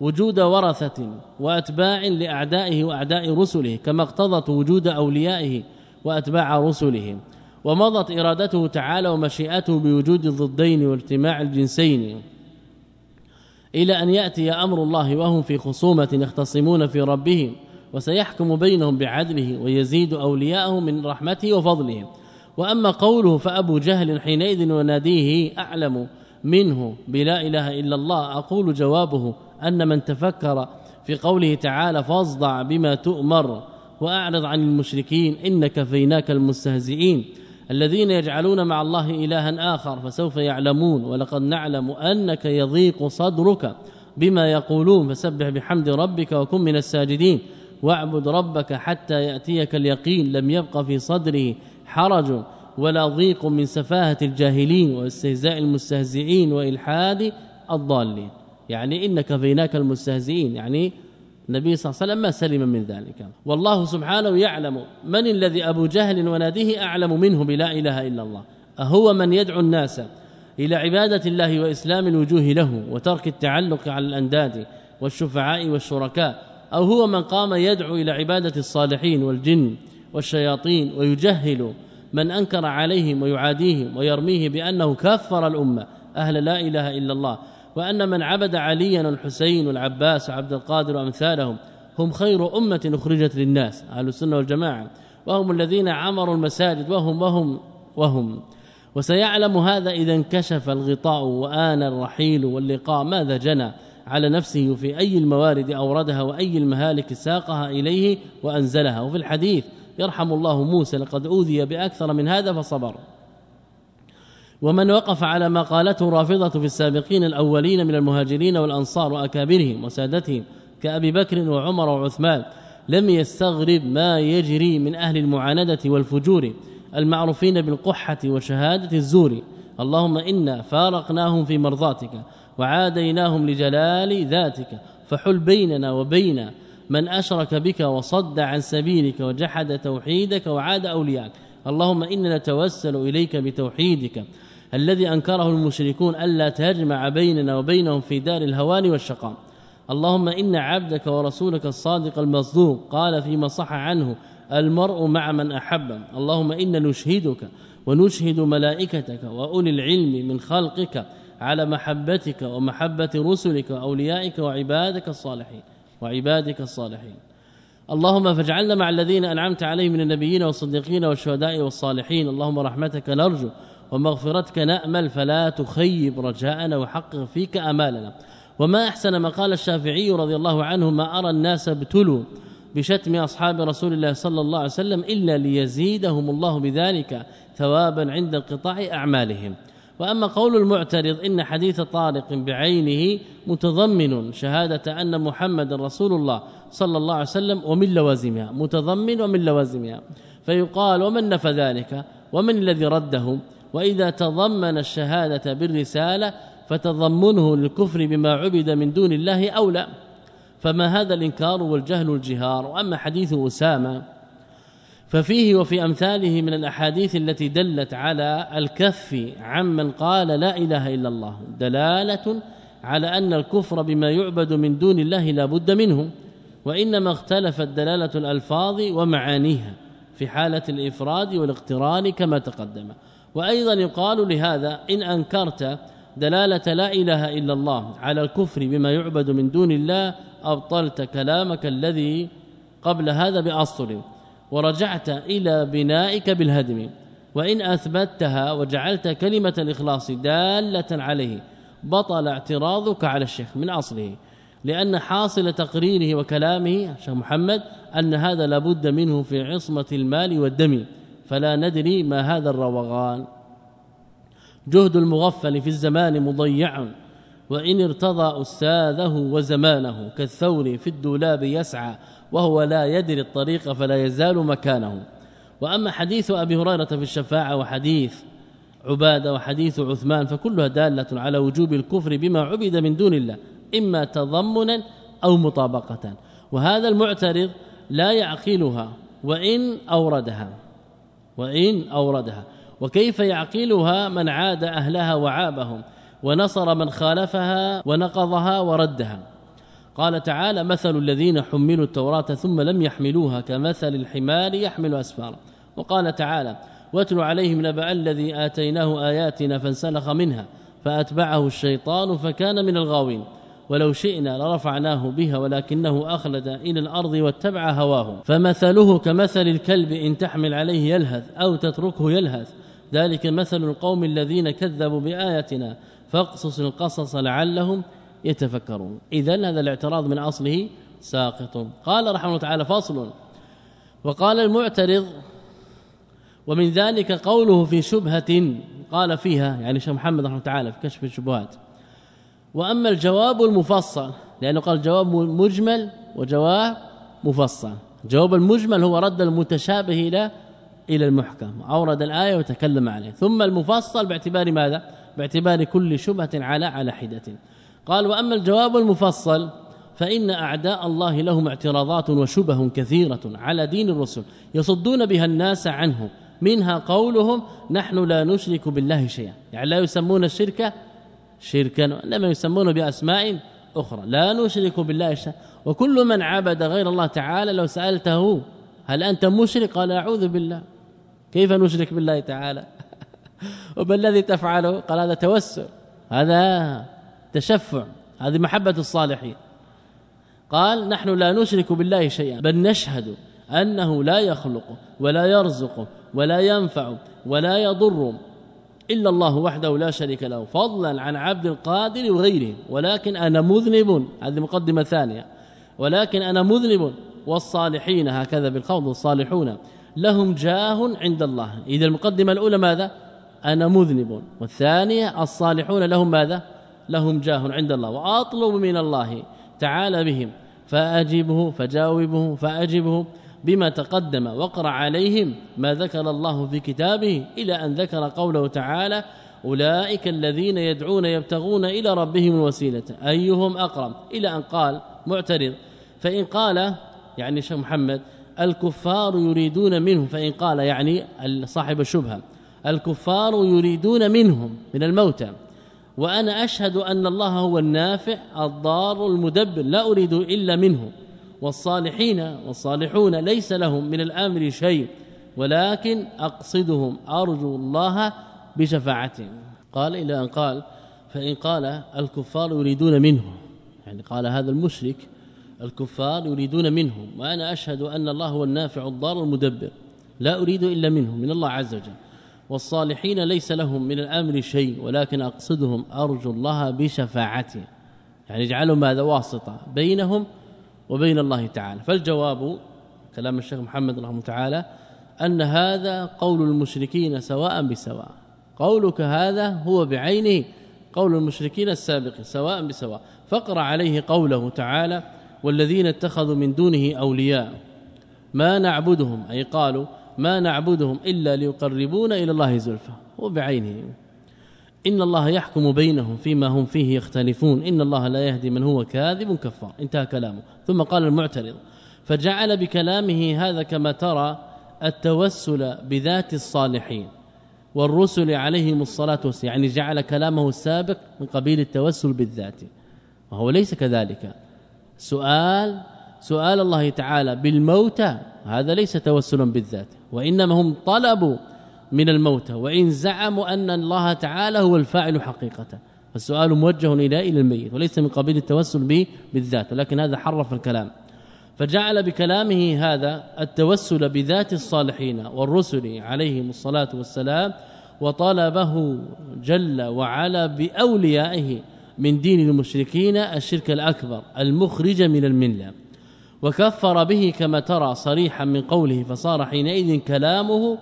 [SPEAKER 2] وجود ورثة وأتباع لأعدائه وأعداء رسله كما اقتضت وجود أوليائه وأتباع رسله ومضت إرادته تعالى ومشيئته بوجود الضدين واجتماع الجنسين. إلى أن يأتي أمر الله وهم في خصومة يختصمون في ربهم وسيحكم بينهم بعدله ويزيد أولياءه من رحمته وفضله. وأما قوله فأبو جهل حينئذ وناديه أعلم منه بلا إله إلا الله أقول جوابه أن من تفكر في قوله تعالى فاصدع بما تؤمر وأعرض عن المشركين إنك فيناك المستهزئين الذين يجعلون مع الله إلها آخر فسوف يعلمون ولقد نعلم أنك يضيق صدرك بما يقولون فسبح بحمد ربك وكن من الساجدين واعبد ربك حتى يأتيك اليقين لم يبق في صدره حرج ولا ضيق من سفاهة الجاهلين واستهزاء المستهزئين وإلحاد الضالين. يعني إنك فيناك المستهزئين. يعني النبي صلى الله عليه وسلم ما سلم من ذلك. والله سبحانه يعلم من الذي أبو جهل وناديه أعلم منه بلا إله إلا الله. أهو من يدعو الناس إلى عبادة الله وإسلام الوجوه له وترك التعلق على الأنداد والشفعاء والشركاء. أو هو من قام يدعو إلى عبادة الصالحين والجن والشياطين ويجهل من أنكر عليهم ويعاديهم ويرميه بأنه كفر الأمة. أهل لا إله إلا الله. وأن من عبد عليا والحسين والعباس وعبد القادر وامثالهم هم خير أمة أخرجت للناس أهل السنة والجماعة. وهم الذين عمروا المساجد وهم وهم وهم. وسيعلم هذا إذا انكشف الغطاء وآن الرحيل واللقاء ماذا جنى على نفسه في أي الموارد أوردها وأي المهالك ساقها إليه وأنزلها. وفي الحديث يرحم الله موسى لقد أوذي بأكثر من هذا فصبر. ومن وقف على ما قالته رافضة في السابقين الأولين من المهاجرين والأنصار وأكابرهم وسادتهم كأبي بكر وعمر وعثمان لم يستغرب ما يجري من أهل المعاندة والفجور المعروفين بالقحة وشهادة الزور. اللهم إنا فارقناهم في مرضاتك وعاديناهم لجلال ذاتك فحل بيننا وبين من أشرك بك وصد عن سبيلك وجحد توحيدك وعاد اولياك اللهم إنا نتوسل إليك بتوحيدك الذي أنكره المشركون ألا تجمع بيننا وبينهم في دار الهوان والشقاء. اللهم إن عبدك ورسولك الصادق المصدوق قال فيما صح عنه المرء مع من احب اللهم أنا نشهدك ونشهد ملائكتك وأولي العلم من خلقك على محبتك ومحبة رسلك وأوليائك وعبادك الصالحين. وعبادك الصالحين. اللهم فاجعلنا مع الذين أنعمت عليهم من النبيين والصديقين والشهداء والصالحين. اللهم رحمتك نرجو ومغفرتك نأمل. فلا تخيب رجاءنا وحقق فيك أمالنا. وما أحسن ما قال الشافعي رضي الله عنه ما أرى الناس ابتلوا بشتم أصحاب رسول الله صلى الله عليه وسلم إلا ليزيدهم الله بذلك ثوابا عند انقطاع أعمالهم. وأما قول المعترض إن حديث طارق بعينه متضمن شهادة أن محمد رسول الله صلى الله عليه وسلم ومن لوازمها متضمن ومن لوازمها. فيقال ومن نفى ذلك؟ ومن الذي رده؟ وإذا تضمن الشهادة بالرسالة فتضمنه للكفر بما عبد من دون الله اولى فما هذا الإنكار والجهل الجهار وأما حديث أسامة ففيه وفي أمثاله من الأحاديث التي دلت على الكف عمن قال لا إله إلا الله دلالة على أن الكفر بما يعبد من دون الله لا بد منه وإنما اختلفت دلالة الألفاظ ومعانيها في حالة الإفراد والاقتران كما تقدم. وأيضا يقال لهذا إن أنكرت دلالة لا إله إلا الله على الكفر بما يعبد من دون الله أبطلت كلامك الذي قبل هذا باصل ورجعت إلى بنائك بالهدم وإن أثبتها وجعلت كلمة الإخلاص دالة عليه بطل اعتراضك على الشيخ من أصله لأن حاصل تقريره وكلامه شيخ محمد أن هذا لابد منه في عصمة المال والدم فلا ندري ما هذا الروغان. جهد المغفل في الزمان مضيع وإن ارتضى أستاذه وزمانه كالثور في الدولاب يسعى وهو لا يدري الطريق فلا يزال مكانه. وأما حديث أبي هريرة في الشفاعة وحديث عبادة وحديث عثمان فكلها دالة على وجوب الكفر بما عبد من دون الله إما تضمنا أو مطابقة. وهذا المعترض لا يعقلها وإن أوردها وإن أوردها. وكيف يعقلها من عاد أهلها وعابهم ونصر من خالفها ونقضها وردها. قال تعالى مثل الذين حملوا التوراة ثم لم يحملوها كمثل الحمار يحمل أسفارا. وقال تعالى واتل عليهم نبأ الذي آتيناه آياتنا فانسلخ منها فأتبعه الشيطان فكان من الغاوين. ولو شئنا لرفعناه بها ولكنه أخلد إلى الأرض واتبع هواه. فمثله كمثل الكلب إن تحمل عليه يلهث أو تتركه يلهث. ذلك مثل القوم الذين كذبوا بآياتنا فاقصص القصص لعلهم يتفكرون. اذا هذا الاعتراض من أصله ساقط. قال رحمه الله تعالى فاصل وقال المعترض ومن ذلك قوله في شبهة قال فيها يعني شيخ محمد رحمه الله تعالى في كشف الشبهات. وأما الجواب المفصل لأنه قال جواب مجمل وجواب مفصل. جواب المجمل هو رد المتشابه إلى إلى المحكم. أورد الآية وتكلم عليه. ثم المفصل باعتبار ماذا؟ باعتبار كل شبهة على على حدة. قال وأما الجواب المفصل فإن أعداء الله لهم اعتراضات وشبه كثيرة على دين الرسل يصدون بها الناس عنه منها قولهم نحن لا نشرك بالله شيئا. يعني لا يسمون الشرك شركا انما يسمونه بأسماء أخرى. لا نشرك بالله شيئا. وكل من عبد غير الله تعالى لو سألته هل أنت مشرك؟ قال أعوذ بالله. كيف نشرك بالله تعالى؟ وما الذي تفعله؟ قال هذا توسل هذا تشفع. هذه محبة الصالحين. قال نحن لا نشرك بالله شيئا بل نشهد أنه لا يخلق ولا يرزق ولا ينفع ولا يضر إلا الله وحده لا شريك له فضلا عن عبد القادر وغيره. ولكن أنا مذنب. هذه مقدمة ثانية. ولكن أنا مذنب والصالحين. هكذا بالخوض الصالحون. لهم جاه عند الله. إذا المقدمة الأولى ماذا؟ أنا مذنب. والثانية الصالحون لهم ماذا؟ لهم جاه عند الله وأطلب من الله تعالى بهم فاجبه فجاوبه فاجبه بما تقدم واقرا عليهم ما ذكر الله في كتابه إلى أن ذكر قوله تعالى أولئك الذين يدعون يبتغون إلى ربهم الوسيلة. أيهم أقرب؟ إلى أن قال معترض. فإن قال يعني شيخ محمد الكفار يريدون منه فإن قال يعني صاحب الشبهة الكفار يريدون منهم من الموتى. وأنا أشهد أن الله هو النافع الضار المدبر لا أريد إلا منه. والصالحين والصالحون ليس لهم من الأمر شيء ولكن أقصدهم أرجو الله بشفاعتهم. قال إلى أن قال فإن قال الكفار يريدون منه. يعني قال هذا المشرك الكفار يريدون منه. وأنا أشهد أن الله هو النافع الضار المدبر لا أريد إلا منه من الله عز وجل. والصالحين ليس لهم من الأمر شيء ولكن أقصدهم أرجو الله بشفاعته. يعني اجعلوا ماذا؟ واسطة بينهم وبين الله تعالى. فالجواب كلام الشيخ محمد رحمه تعالى أن هذا قول المشركين سواء بسواء. قولك هذا هو بعينه قول المشركين السابق سواء بسواء. فاقرأ عليه قوله تعالى والذين اتخذوا من دونه أولياء ما نعبدهم أي قالوا ما نعبدهم إلا ليقربونا إلى الله زلفى وبعينه. إن الله يحكم بينهم فيما هم فيه يختلفون. إن الله لا يهدي من هو كاذب كفار. انتهى كلامه. ثم قال المعترض فجعل بكلامه هذا كما ترى التوسل بذات الصالحين والرسل عليهم الصلاة والسلام. يعني جعل كلامه السابق من قبيل التوسل بالذات. وهو ليس كذلك. سؤال سؤال الله تعالى بالموتى هذا ليس توسلا بالذات وإنما هم طلبوا من الموتى وإن زعموا أن الله تعالى هو الفاعل حقيقة. فالسؤال موجه إلى إلى الميت وليس من قبيل التوسل به بالذات ولكن هذا حرف الكلام. فجعل بكلامه هذا التوسل بذات الصالحين والرسل عليهم الصلاة والسلام وطلبه جل وعلا بأوليائه من دين المشركين الشرك الأكبر المخرج من الملة. وكفر به كما ترى صريحا من قوله فصار حينئذ كلامه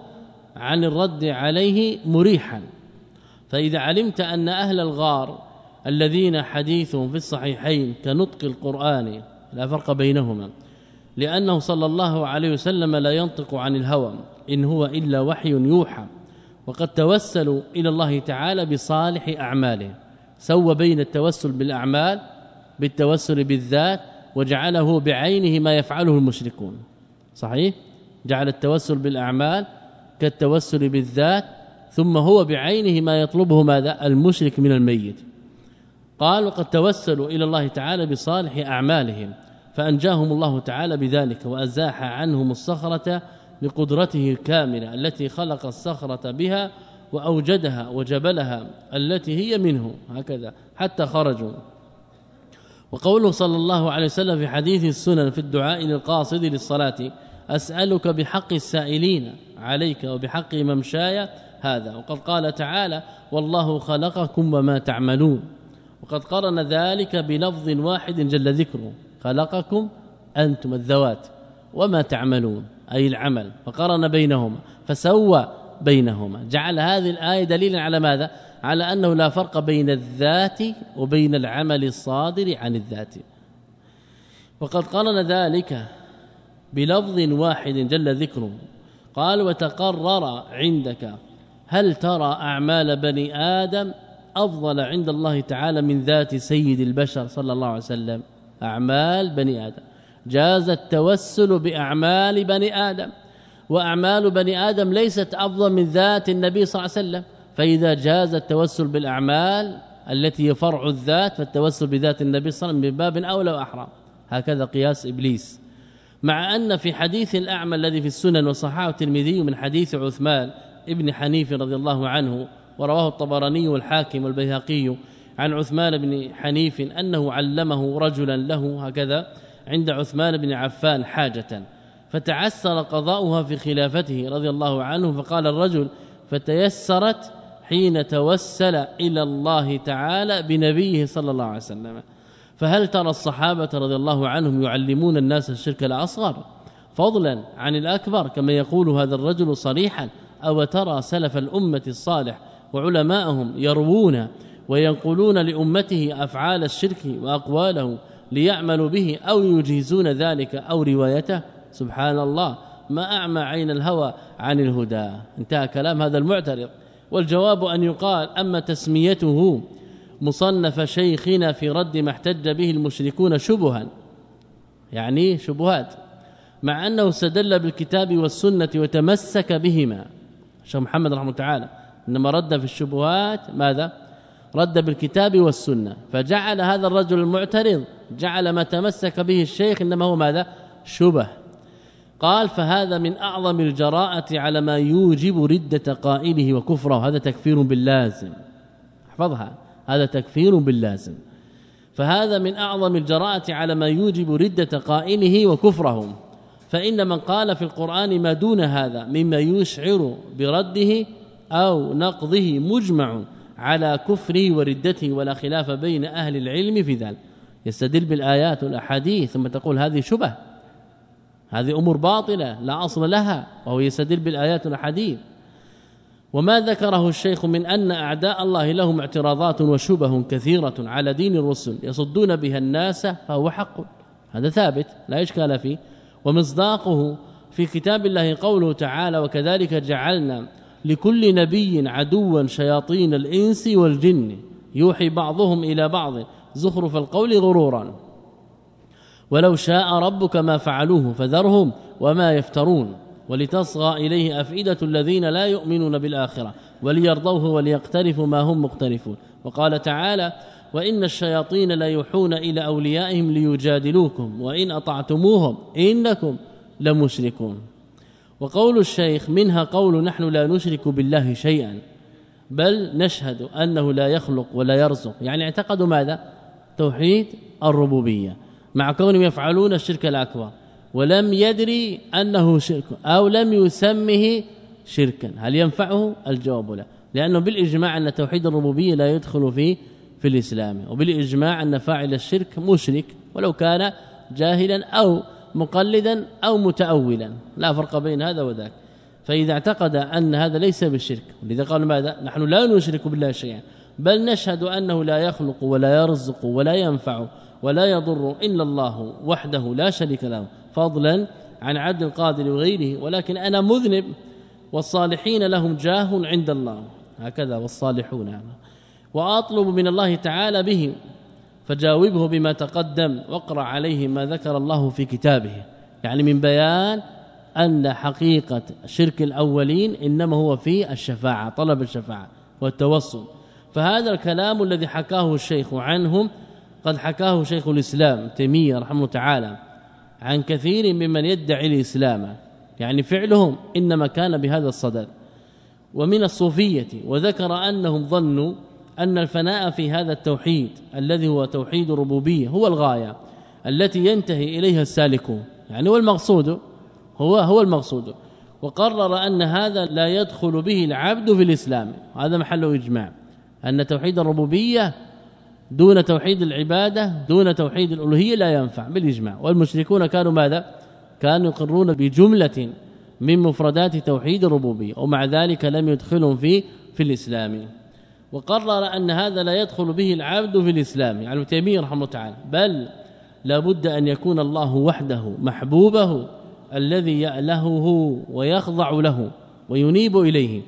[SPEAKER 2] عن الرد عليه مريحا. فإذا علمت أن أهل الغار الذين حديثهم في الصحيحين كنطق القرآن لا فرق بينهما لأنه صلى الله عليه وسلم لا ينطق عن الهوى إن هو إلا وحي يوحى وقد توسلوا إلى الله تعالى بصالح أعماله سوى بين التوسل بالأعمال بالتوسل بالذات وجعله بعينه ما يفعله المشركون. صحيح؟ جعل التوسل بالأعمال كالتوسل بالذات ثم هو بعينه ما يطلبه ماذا؟ المشرك من الميت. قال وقد توسلوا إلى الله تعالى بصالح أعمالهم فأنجاهم الله تعالى بذلك وأزاح عنهم الصخرة بقدرته الكاملة التي خلق الصخرة بها وأوجدها وجبلها التي هي منه هكذا حتى خرجوا. وقوله صلى الله عليه وسلم في حديث السنن في الدعاء للقاصد للصلاة أسألك بحق السائلين عليك وبحق ممشاي هذا. وقد قال تعالى والله خلقكم وما تعملون وقد قرن ذلك بلفظ واحد جل ذكره خلقكم أنتم الذوات وما تعملون أي العمل. فقرن بينهما فسوى بينهما. جعل هذه الآية دليلا على ماذا؟ على أنه لا فرق بين الذات وبين العمل الصادر عن الذات. وقد قرن ذلك بلفظ واحد جل ذكره. قال وتقرر عندك هل ترى أعمال بني آدم أفضل عند الله تعالى من ذات سيد البشر صلى الله عليه وسلم؟ أعمال بني آدم. جاز التوسل بأعمال بني آدم وأعمال بني آدم ليست أفضل من ذات النبي صلى الله عليه وسلم. فإذا جاز التوسل بالأعمال التي هي فرع الذات فالتوسل بذات النبي صلى الله عليه وسلم من باب أولى واحرى هكذا قياس إبليس. مع أن في حديث الأعمى الذي في السنن وصححه الترمذي من حديث عثمان ابن حنيف رضي الله عنه ورواه الطبراني والحاكم والبيهقي عن عثمان بن حنيف أنه علمه رجلا له هكذا عند عثمان بن عفان حاجة. فتعسر قضاؤها في خلافته رضي الله عنه فقال الرجل فتيسرت حين توسل إلى الله تعالى بنبيه صلى الله عليه وسلم. فهل ترى الصحابة رضي الله عنهم يعلمون الناس الشرك الأصغر؟ فضلا عن الأكبر كما يقول هذا الرجل صريحا أو ترى سلف الأمة الصالح وعلماءهم يروون وينقلون لأمته أفعال الشرك وأقواله ليعملوا به أو يجيزون ذلك أو روايته؟ سبحان الله ما أعمى عين الهوى عن الهدى. انتهى كلام هذا المعترض. والجواب أن يقال أما تسميته مصنف شيخنا في رد ما احتج به المشركون شبها يعني شبهات مع أنه استدل بالكتاب والسنة وتمسك بهما. شيخ محمد رحمه الله تعالى إنما رد في الشبهات ماذا؟ رد بالكتاب والسنة. فجعل هذا الرجل المعترض جعل ما تمسك به الشيخ إنما هو ماذا؟ شبه. قال فهذا من أعظم الجراءة على ما يوجب رده قائله وكفره. هذا تكفير باللازم. احفظها. هذا تكفير باللازم. فهذا من أعظم الجراءة على ما يوجب رده قائله وكفره. فإن من قال في القرآن ما دون هذا مما يشعر برده أو نقضه مجمع على كفره وردته ولا خلاف بين أهل العلم في ذلك. يستدل بالآيات والأحاديث. ثم تقول هذه شبه. هذه أمور باطلة لا أصل لها وهو يستدل بالآيات والأحاديث. وما ذكره الشيخ من أن أعداء الله لهم اعتراضات وشبه كثيرة على دين الرسل يصدون بها الناس فهو حق. هذا ثابت لا إشكال فيه. ومصداقه في كتاب الله قوله تعالى وكذلك جعلنا لكل نبي عدوا شياطين الإنس والجن. يوحي بعضهم إلى بعض زخرف القول غرورا. ولو شاء ربك ما فعلوه فذرهم وما يفترون ولتصغى إليه أفئدة الذين لا يؤمنون بالآخرة وليرضوه وليقترفوا ما هم مقترفون وقال تعالى وإن الشياطين لا يوحون إلى أوليائهم ليجادلوكم وإن أطعتموهم إنكم لمشركون وقول الشيخ منها قول نحن لا نشرك بالله شيئا بل نشهد أنه لا يخلق ولا يرزق يعني اعتقدوا ماذا؟ توحيد الربوبية مع كونهم يفعلون الشرك الأكبر ولم يدري أنه شرك أو لم يسمه شركا. هل ينفعه؟ الجواب لا. لأنه بالإجماع أن توحيد الربوبية لا يدخل في في الإسلام وبالإجماع أن فاعل الشرك مشرك ولو كان جاهلا أو مقلدا أو متاولا. لا فرق بين هذا وذاك. فإذا اعتقد أن هذا ليس بالشرك لذا قال ماذا؟ نحن لا نشرك بالله شيئا بل نشهد أنه لا يخلق ولا يرزق ولا ينفع. ولا يضر إلا الله وحده لا شريك له. فضلا عن عبد القادر وغيره. ولكن أنا مذنب والصالحين لهم جاه عند الله. هكذا والصالحون. وأطلب من الله تعالى بهم. فجاوبه بما تقدم. واقرأ عليه ما ذكر الله في كتابه. يعني من بيان أن حقيقة شرك الأولين إنما هو في الشفاعة طلب الشفاعة والتوسل. فهذا الكلام الذي حكاه الشيخ عنهم قد حكاه شيخ الإسلام تيمية رحمه الله تعالى عن كثير ممن يدعي الإسلام. يعني فعلهم إنما كان بهذا الصدد. ومن الصوفية وذكر أنهم ظنوا أن الفناء في هذا التوحيد الذي هو توحيد الربوبية هو الغاية التي ينتهي إليها السالكون يعني هو المقصود هو هو المقصود. وقرر أن هذا لا يدخل به العبد في الإسلام. هذا محل إجماع. أن توحيد الربوبية دون توحيد العبادة دون توحيد الألوهية لا ينفع بالإجماع. والمشركون كانوا ماذا؟ كانوا يقرون بجملة من مفردات توحيد الربوبية ومع ذلك لم يدخلهم في في الإسلام. وقرر أن هذا لا يدخل به العبد في الإسلام يعني تيمية رحمه الله تعالى. بل لابد أن يكون الله وحده محبوبه الذي يألهه ويخضع له وينيب إليه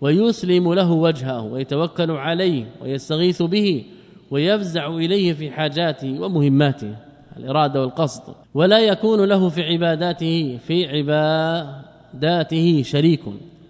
[SPEAKER 2] ويسلم له وجهه ويتوكل عليه ويستغيث به ويفزع إليه في حاجاته ومهماته الإرادة والقصد. ولا يكون له في عباداته في عباداته شريك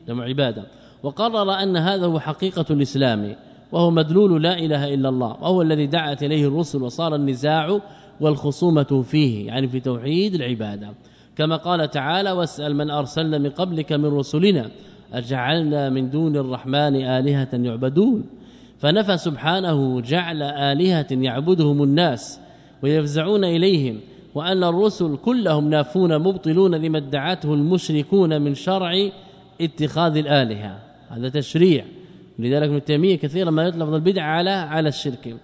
[SPEAKER 2] جمع عبادة. وقرر أن هذا هو حقيقة الإسلام وهو مدلول لا إله إلا الله وهو الذي دعت إليه الرسل وصار النزاع والخصومة فيه يعني في توحيد العبادة. كما قال تعالى واسأل من أرسلنا من قبلك من رسلنا أجعلنا من دون الرحمن آلهة يعبدون؟ فنفى سبحانه جعل آلهة يعبدهم الناس ويفزعون إليهم وأن الرسل كلهم نافون مبطلون لما ادعته المشركون من شرع اتخاذ الآلهة. هذا تشريع. لذلك ابن تيمية كثيرا ما يطلق البدع على على الشرك.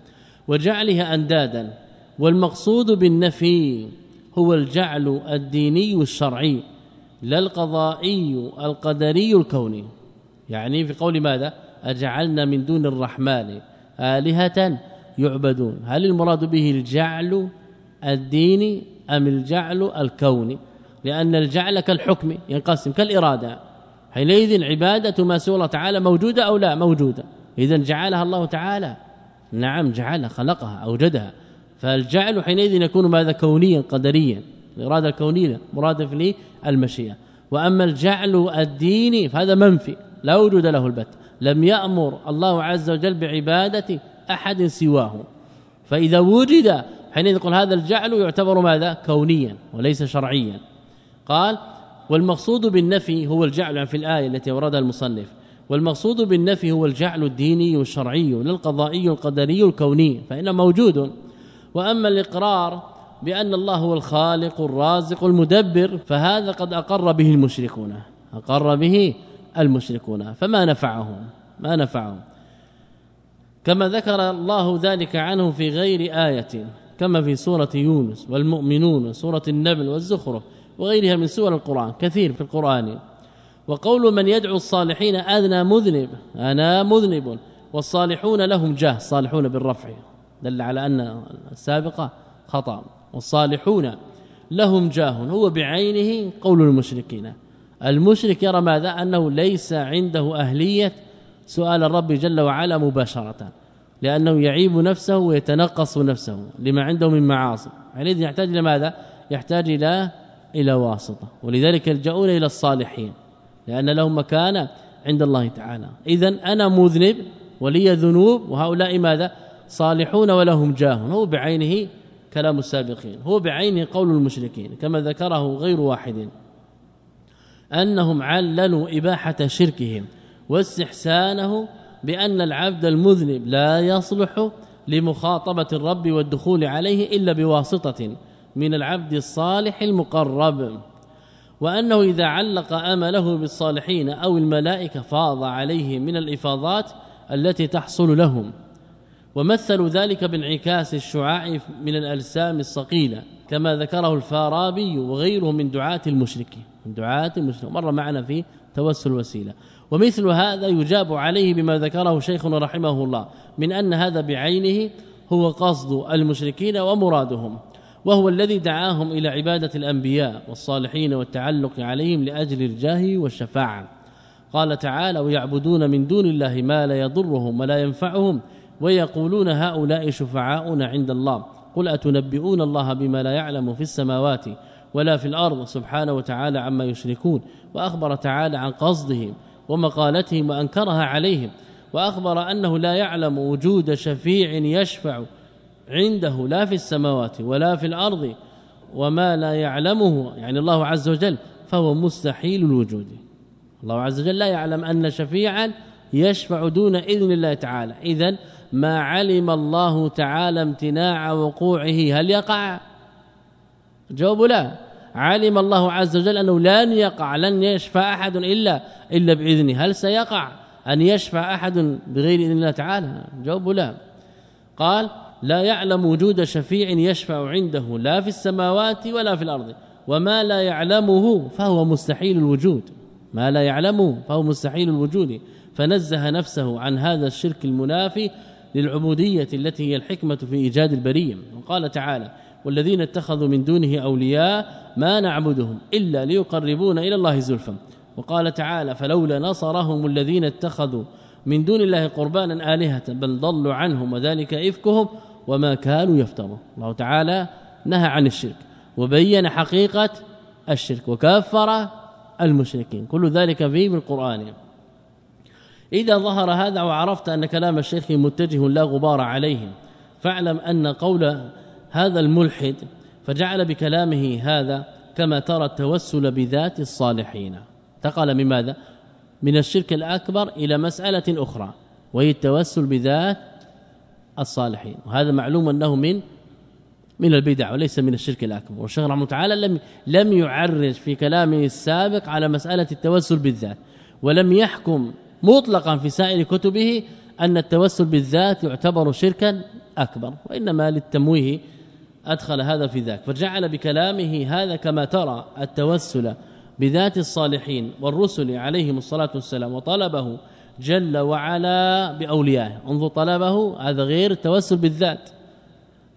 [SPEAKER 2] وجعلها أندادا. والمقصود بالنفي هو الجعل الديني الشرعي لا القضائي القدري الكوني. يعني في قول ماذا؟ أجعلنا من دون الرحمن آلهة يعبدون. هل المراد به الجعل الديني أم الجعل الكوني؟ لأن الجعل كالحكم ينقسم كالإرادة. حينئذ عبادة ما سوى الله تعالى موجودة أو لا؟ موجودة. اذا جعلها الله تعالى. نعم جعلها خلقها أوجدها. فالجعل حينئذ يكون ماذا؟ كونيا قدريا. الإرادة الكونية مرادف لي المشيئة. وأما الجعل الديني فهذا منفي لا وجود له البت. لم يأمر الله عز وجل بعبادة أحد سواه. فإذا وجد حينئذ يقول هذا الجعل يعتبر ماذا؟ كونيا وليس شرعيا. قال والمقصود بالنفي هو الجعل في الآية التي وردها المصنف. والمقصود بالنفي هو الجعل الديني والشرعي للقضائي القدري الكوني فإنه موجود. وأما الإقرار بأن الله هو الخالق الرازق المدبر فهذا قد أقر به المشركون. أقر به المشركون فما نفعهم ما نفعهم. كما ذكر الله ذلك عنه في غير آية كما في سورة يونس والمؤمنون سورة النبل والزخرف وغيرها من سور القرآن كثير في القرآن. وقول من يدعو الصالحين أنا مذنب أنا مذنب والصالحون لهم جاه الصالحون بالرفع دل على أن السابقة خطأ. والصالحون لهم جاه هو بعينه قول المشركين. المشرك يرى ماذا؟ أنه ليس عنده أهلية سؤال الرب جل وعلا مباشرة لأنه يعيب نفسه ويتنقص نفسه لما عنده من معاصي. حينئذ يحتاج إلى ماذا؟ يحتاج إلى إلى واسطة ولذلك يلجؤون إلى الصالحين لأن لهم مكانه عند الله تعالى. اذا أنا مذنب ولي ذنوب وهؤلاء ماذا؟ صالحون ولهم جاه. هو بعينه كلام السابقين هو بعينه قول المشركين كما ذكره غير واحد. أنهم عللوا إباحة شركهم واستحسانه بأن العبد المذنب لا يصلح لمخاطبة الرب والدخول عليه إلا بواسطة من العبد الصالح المقرب. وأنه إذا علق أمله بالصالحين أو الملائكة فاض عليه من الإفاضات التي تحصل لهم. ومثلوا ذلك بانعكاس الشعاع من الألسام الصقيلة. كما ذكره الفارابي وغيره من دعاة المشركين من دعاة المشركين. مر معنا في توسل وسيله ومثل هذا يجاب عليه بما ذكره شيخنا رحمه الله من أن هذا بعينه هو قصد المشركين ومرادهم وهو الذي دعاهم إلى عبادة الأنبياء والصالحين والتعلق عليهم لأجل الجاه والشفاعة. قال تعالى ويعبدون من دون الله ما لا يضرهم ولا ينفعهم ويقولون هؤلاء شفعاؤنا عند الله. قل أتنبئون الله بما لا يعلم في السماوات ولا في الأرض سبحانه وتعالى عما يشركون وأخبر تعالى عن قصدهم ومقالتهم وأنكرها عليهم وأخبر أنه لا يعلم وجود شفيع يشفع عنده لا في السماوات ولا في الأرض وما لا يعلمه يعني الله عز وجل فهو مستحيل الوجود. الله عز وجل لا يعلم أن شفيعا يشفع دون إذن الله تعالى. إذا ما علم الله تعالى امتناع وقوعه. هل يقع؟ جواب لا. علم الله عز وجل أنه لن يقع لن يشفع أحد إلا إلا بإذنه. هل سيقع أن يشفع أحد بغير إذن الله تعالى؟ جواب لا. قال لا يعلم وجود شفيع يشفع عنده لا في السماوات ولا في الأرض وما لا يعلمه فهو مستحيل الوجود. ما لا يعلمه فهو مستحيل الوجود. فنزه نفسه عن هذا الشرك المنافي للعبودية التي هي الحكمة في إيجاد البرية. وقال تعالى والذين اتخذوا من دونه أولياء ما نعبدهم إلا ليقربونا إلى الله زلفا وقال تعالى فلولا نصرهم الذين اتخذوا من دون الله قربانا آلهة بل ضلوا عنهم وذلك إفكهم وما كانوا يفترون. الله تعالى نهى عن الشرك وبين حقيقة الشرك وكفر المشركين. كل ذلك فيه بالقران إذا ظهر هذا وعرفت أن كلام الشيخ متجه لا غبار عليه فاعلم أن قول هذا الملحد فجعل بكلامه هذا كما ترى التوسل بذات الصالحين. انتقل من ماذا؟ من الشرك الأكبر إلى مسألة أخرى وهي التوسل بذات الصالحين. وهذا معلوم أنه من من البدع وليس من الشرك الأكبر. والشيخ رحمه تعالى لم لم يعرج في كلامه السابق على مسألة التوسل بالذات ولم يحكم مطلقا في سائر كتبه أن التوسل بالذات يعتبر شركا أكبر وإنما للتمويه أدخل هذا في ذاك. فجعل بكلامه هذا كما ترى التوسل بذات الصالحين والرسل عليهم الصلاة والسلام وطلبه جل وعلا بأوليائه. انظر طلبه هذا غير التوسل بالذات.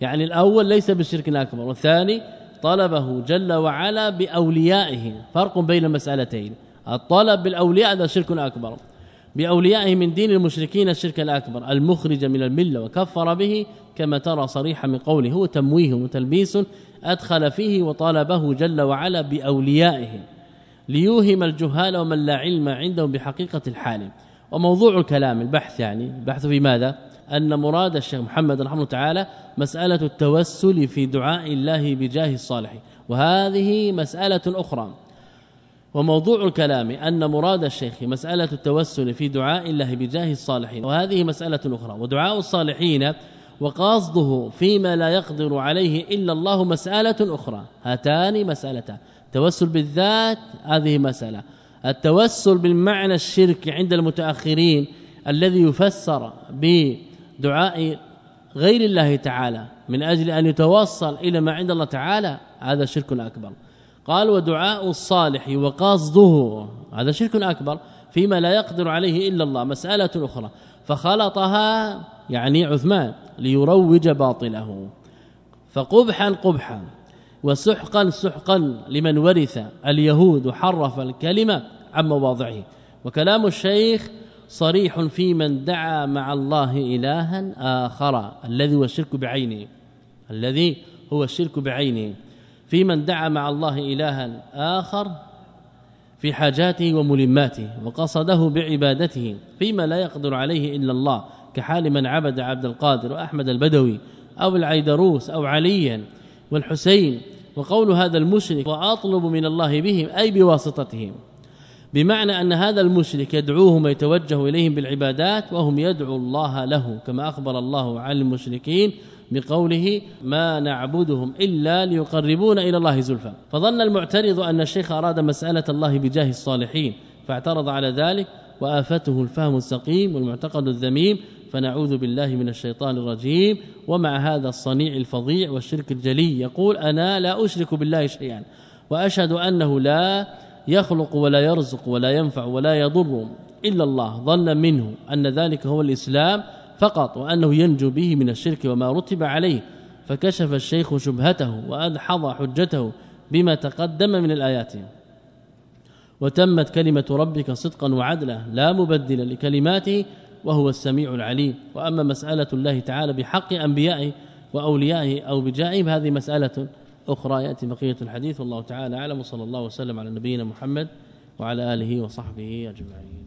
[SPEAKER 2] يعني الأول ليس بالشرك الأكبر والثاني طلبه جل وعلا بأوليائه. فرق بين المسألتين الطلب بالأولياء هذا شرك أكبر. بأوليائه من دين المشركين الشرك الأكبر المخرج من الملة وكفر به كما ترى صريحا من قوله هو تمويه وتلبيس أدخل فيه وطالبه جل وعلا بأوليائه ليوهم الجهال ومن لا علم عندهم بحقيقة الحال. وموضوع الكلام البحث يعني البحث في ماذا؟ أن مراد الشيخ محمد رحمه الله تعالى مسألة التوسل في دعاء الله بجاه الصالح. وهذه مسألة أخرى. وموضوع الكلام أن مراد الشيخ مسألة التوسل في دعاء الله بجاه الصالحين وهذه مسألة أخرى ودعاء الصالحين وقصده فيما لا يقدر عليه إلا الله مسألة أخرى هاتان مسألتان التوسل بالذات هذه مسألة التوسل بالمعنى الشرك عند المتأخرين الذي يفسر بدعاء غير الله تعالى من أجل أن يتوصل إلى ما عند الله تعالى هذا شرك أكبر. قال ودعاء الصالح وقصده. هذا شرك أكبر فيما لا يقدر عليه إلا الله مسألة أخرى. فخلطها يعني عثمان ليروج باطله. فقبحا قبحا وسحقا سحقا لمن ورث اليهود حرف الكلمة عن مواضعه. وكلام الشيخ صريح في من دعا مع الله الها آخر الذي هو الشرك بعينه الذي هو الشرك بعينه. في من دعا مع الله إلها آخر في حاجاته وملماته وقصده بعبادته فيما لا يقدر عليه إلا الله كحال من عبد عبد القادر وأحمد البدوي أو العيدروس أو عليا والحسين وقول هذا المشرك وأطلب من الله بهم أي بواسطتهم بمعنى أن هذا المشرك يدعوهم ويتوجه إليهم بالعبادات وهم يدعو الله له كما أخبر الله عن المشركين بقوله ما نعبدهم إلا ليقربون إلى الله زلفى. فظن المعترض أن الشيخ أراد مسألة الله بجاه الصالحين فاعترض على ذلك وآفته الفهم السقيم والمعتقد الذميم. فنعوذ بالله من الشيطان الرجيم. ومع هذا الصنيع الفظيع والشرك الجلي يقول أنا لا أشرك بالله شيئا وأشهد أنه لا يخلق ولا يرزق ولا ينفع ولا يضر إلا الله. ظن منه أن ذلك هو الإسلام فقط وأنه ينجو به من الشرك وما رتب عليه فكشف الشيخ شبهته وادحض حجته بما تقدم من الآيات. وتمت كلمة ربك صدقا وعدلا لا مبدل لكلماته وهو السميع العليم. وأما مسألة الله تعالى بحق أنبيائه وأوليائه أو بجائهم هذه مسألة أخرى يأتي بقية الحديث. والله تعالى أعلم وصلى الله وسلم على نبينا محمد وعلى آله وصحبه أجمعين.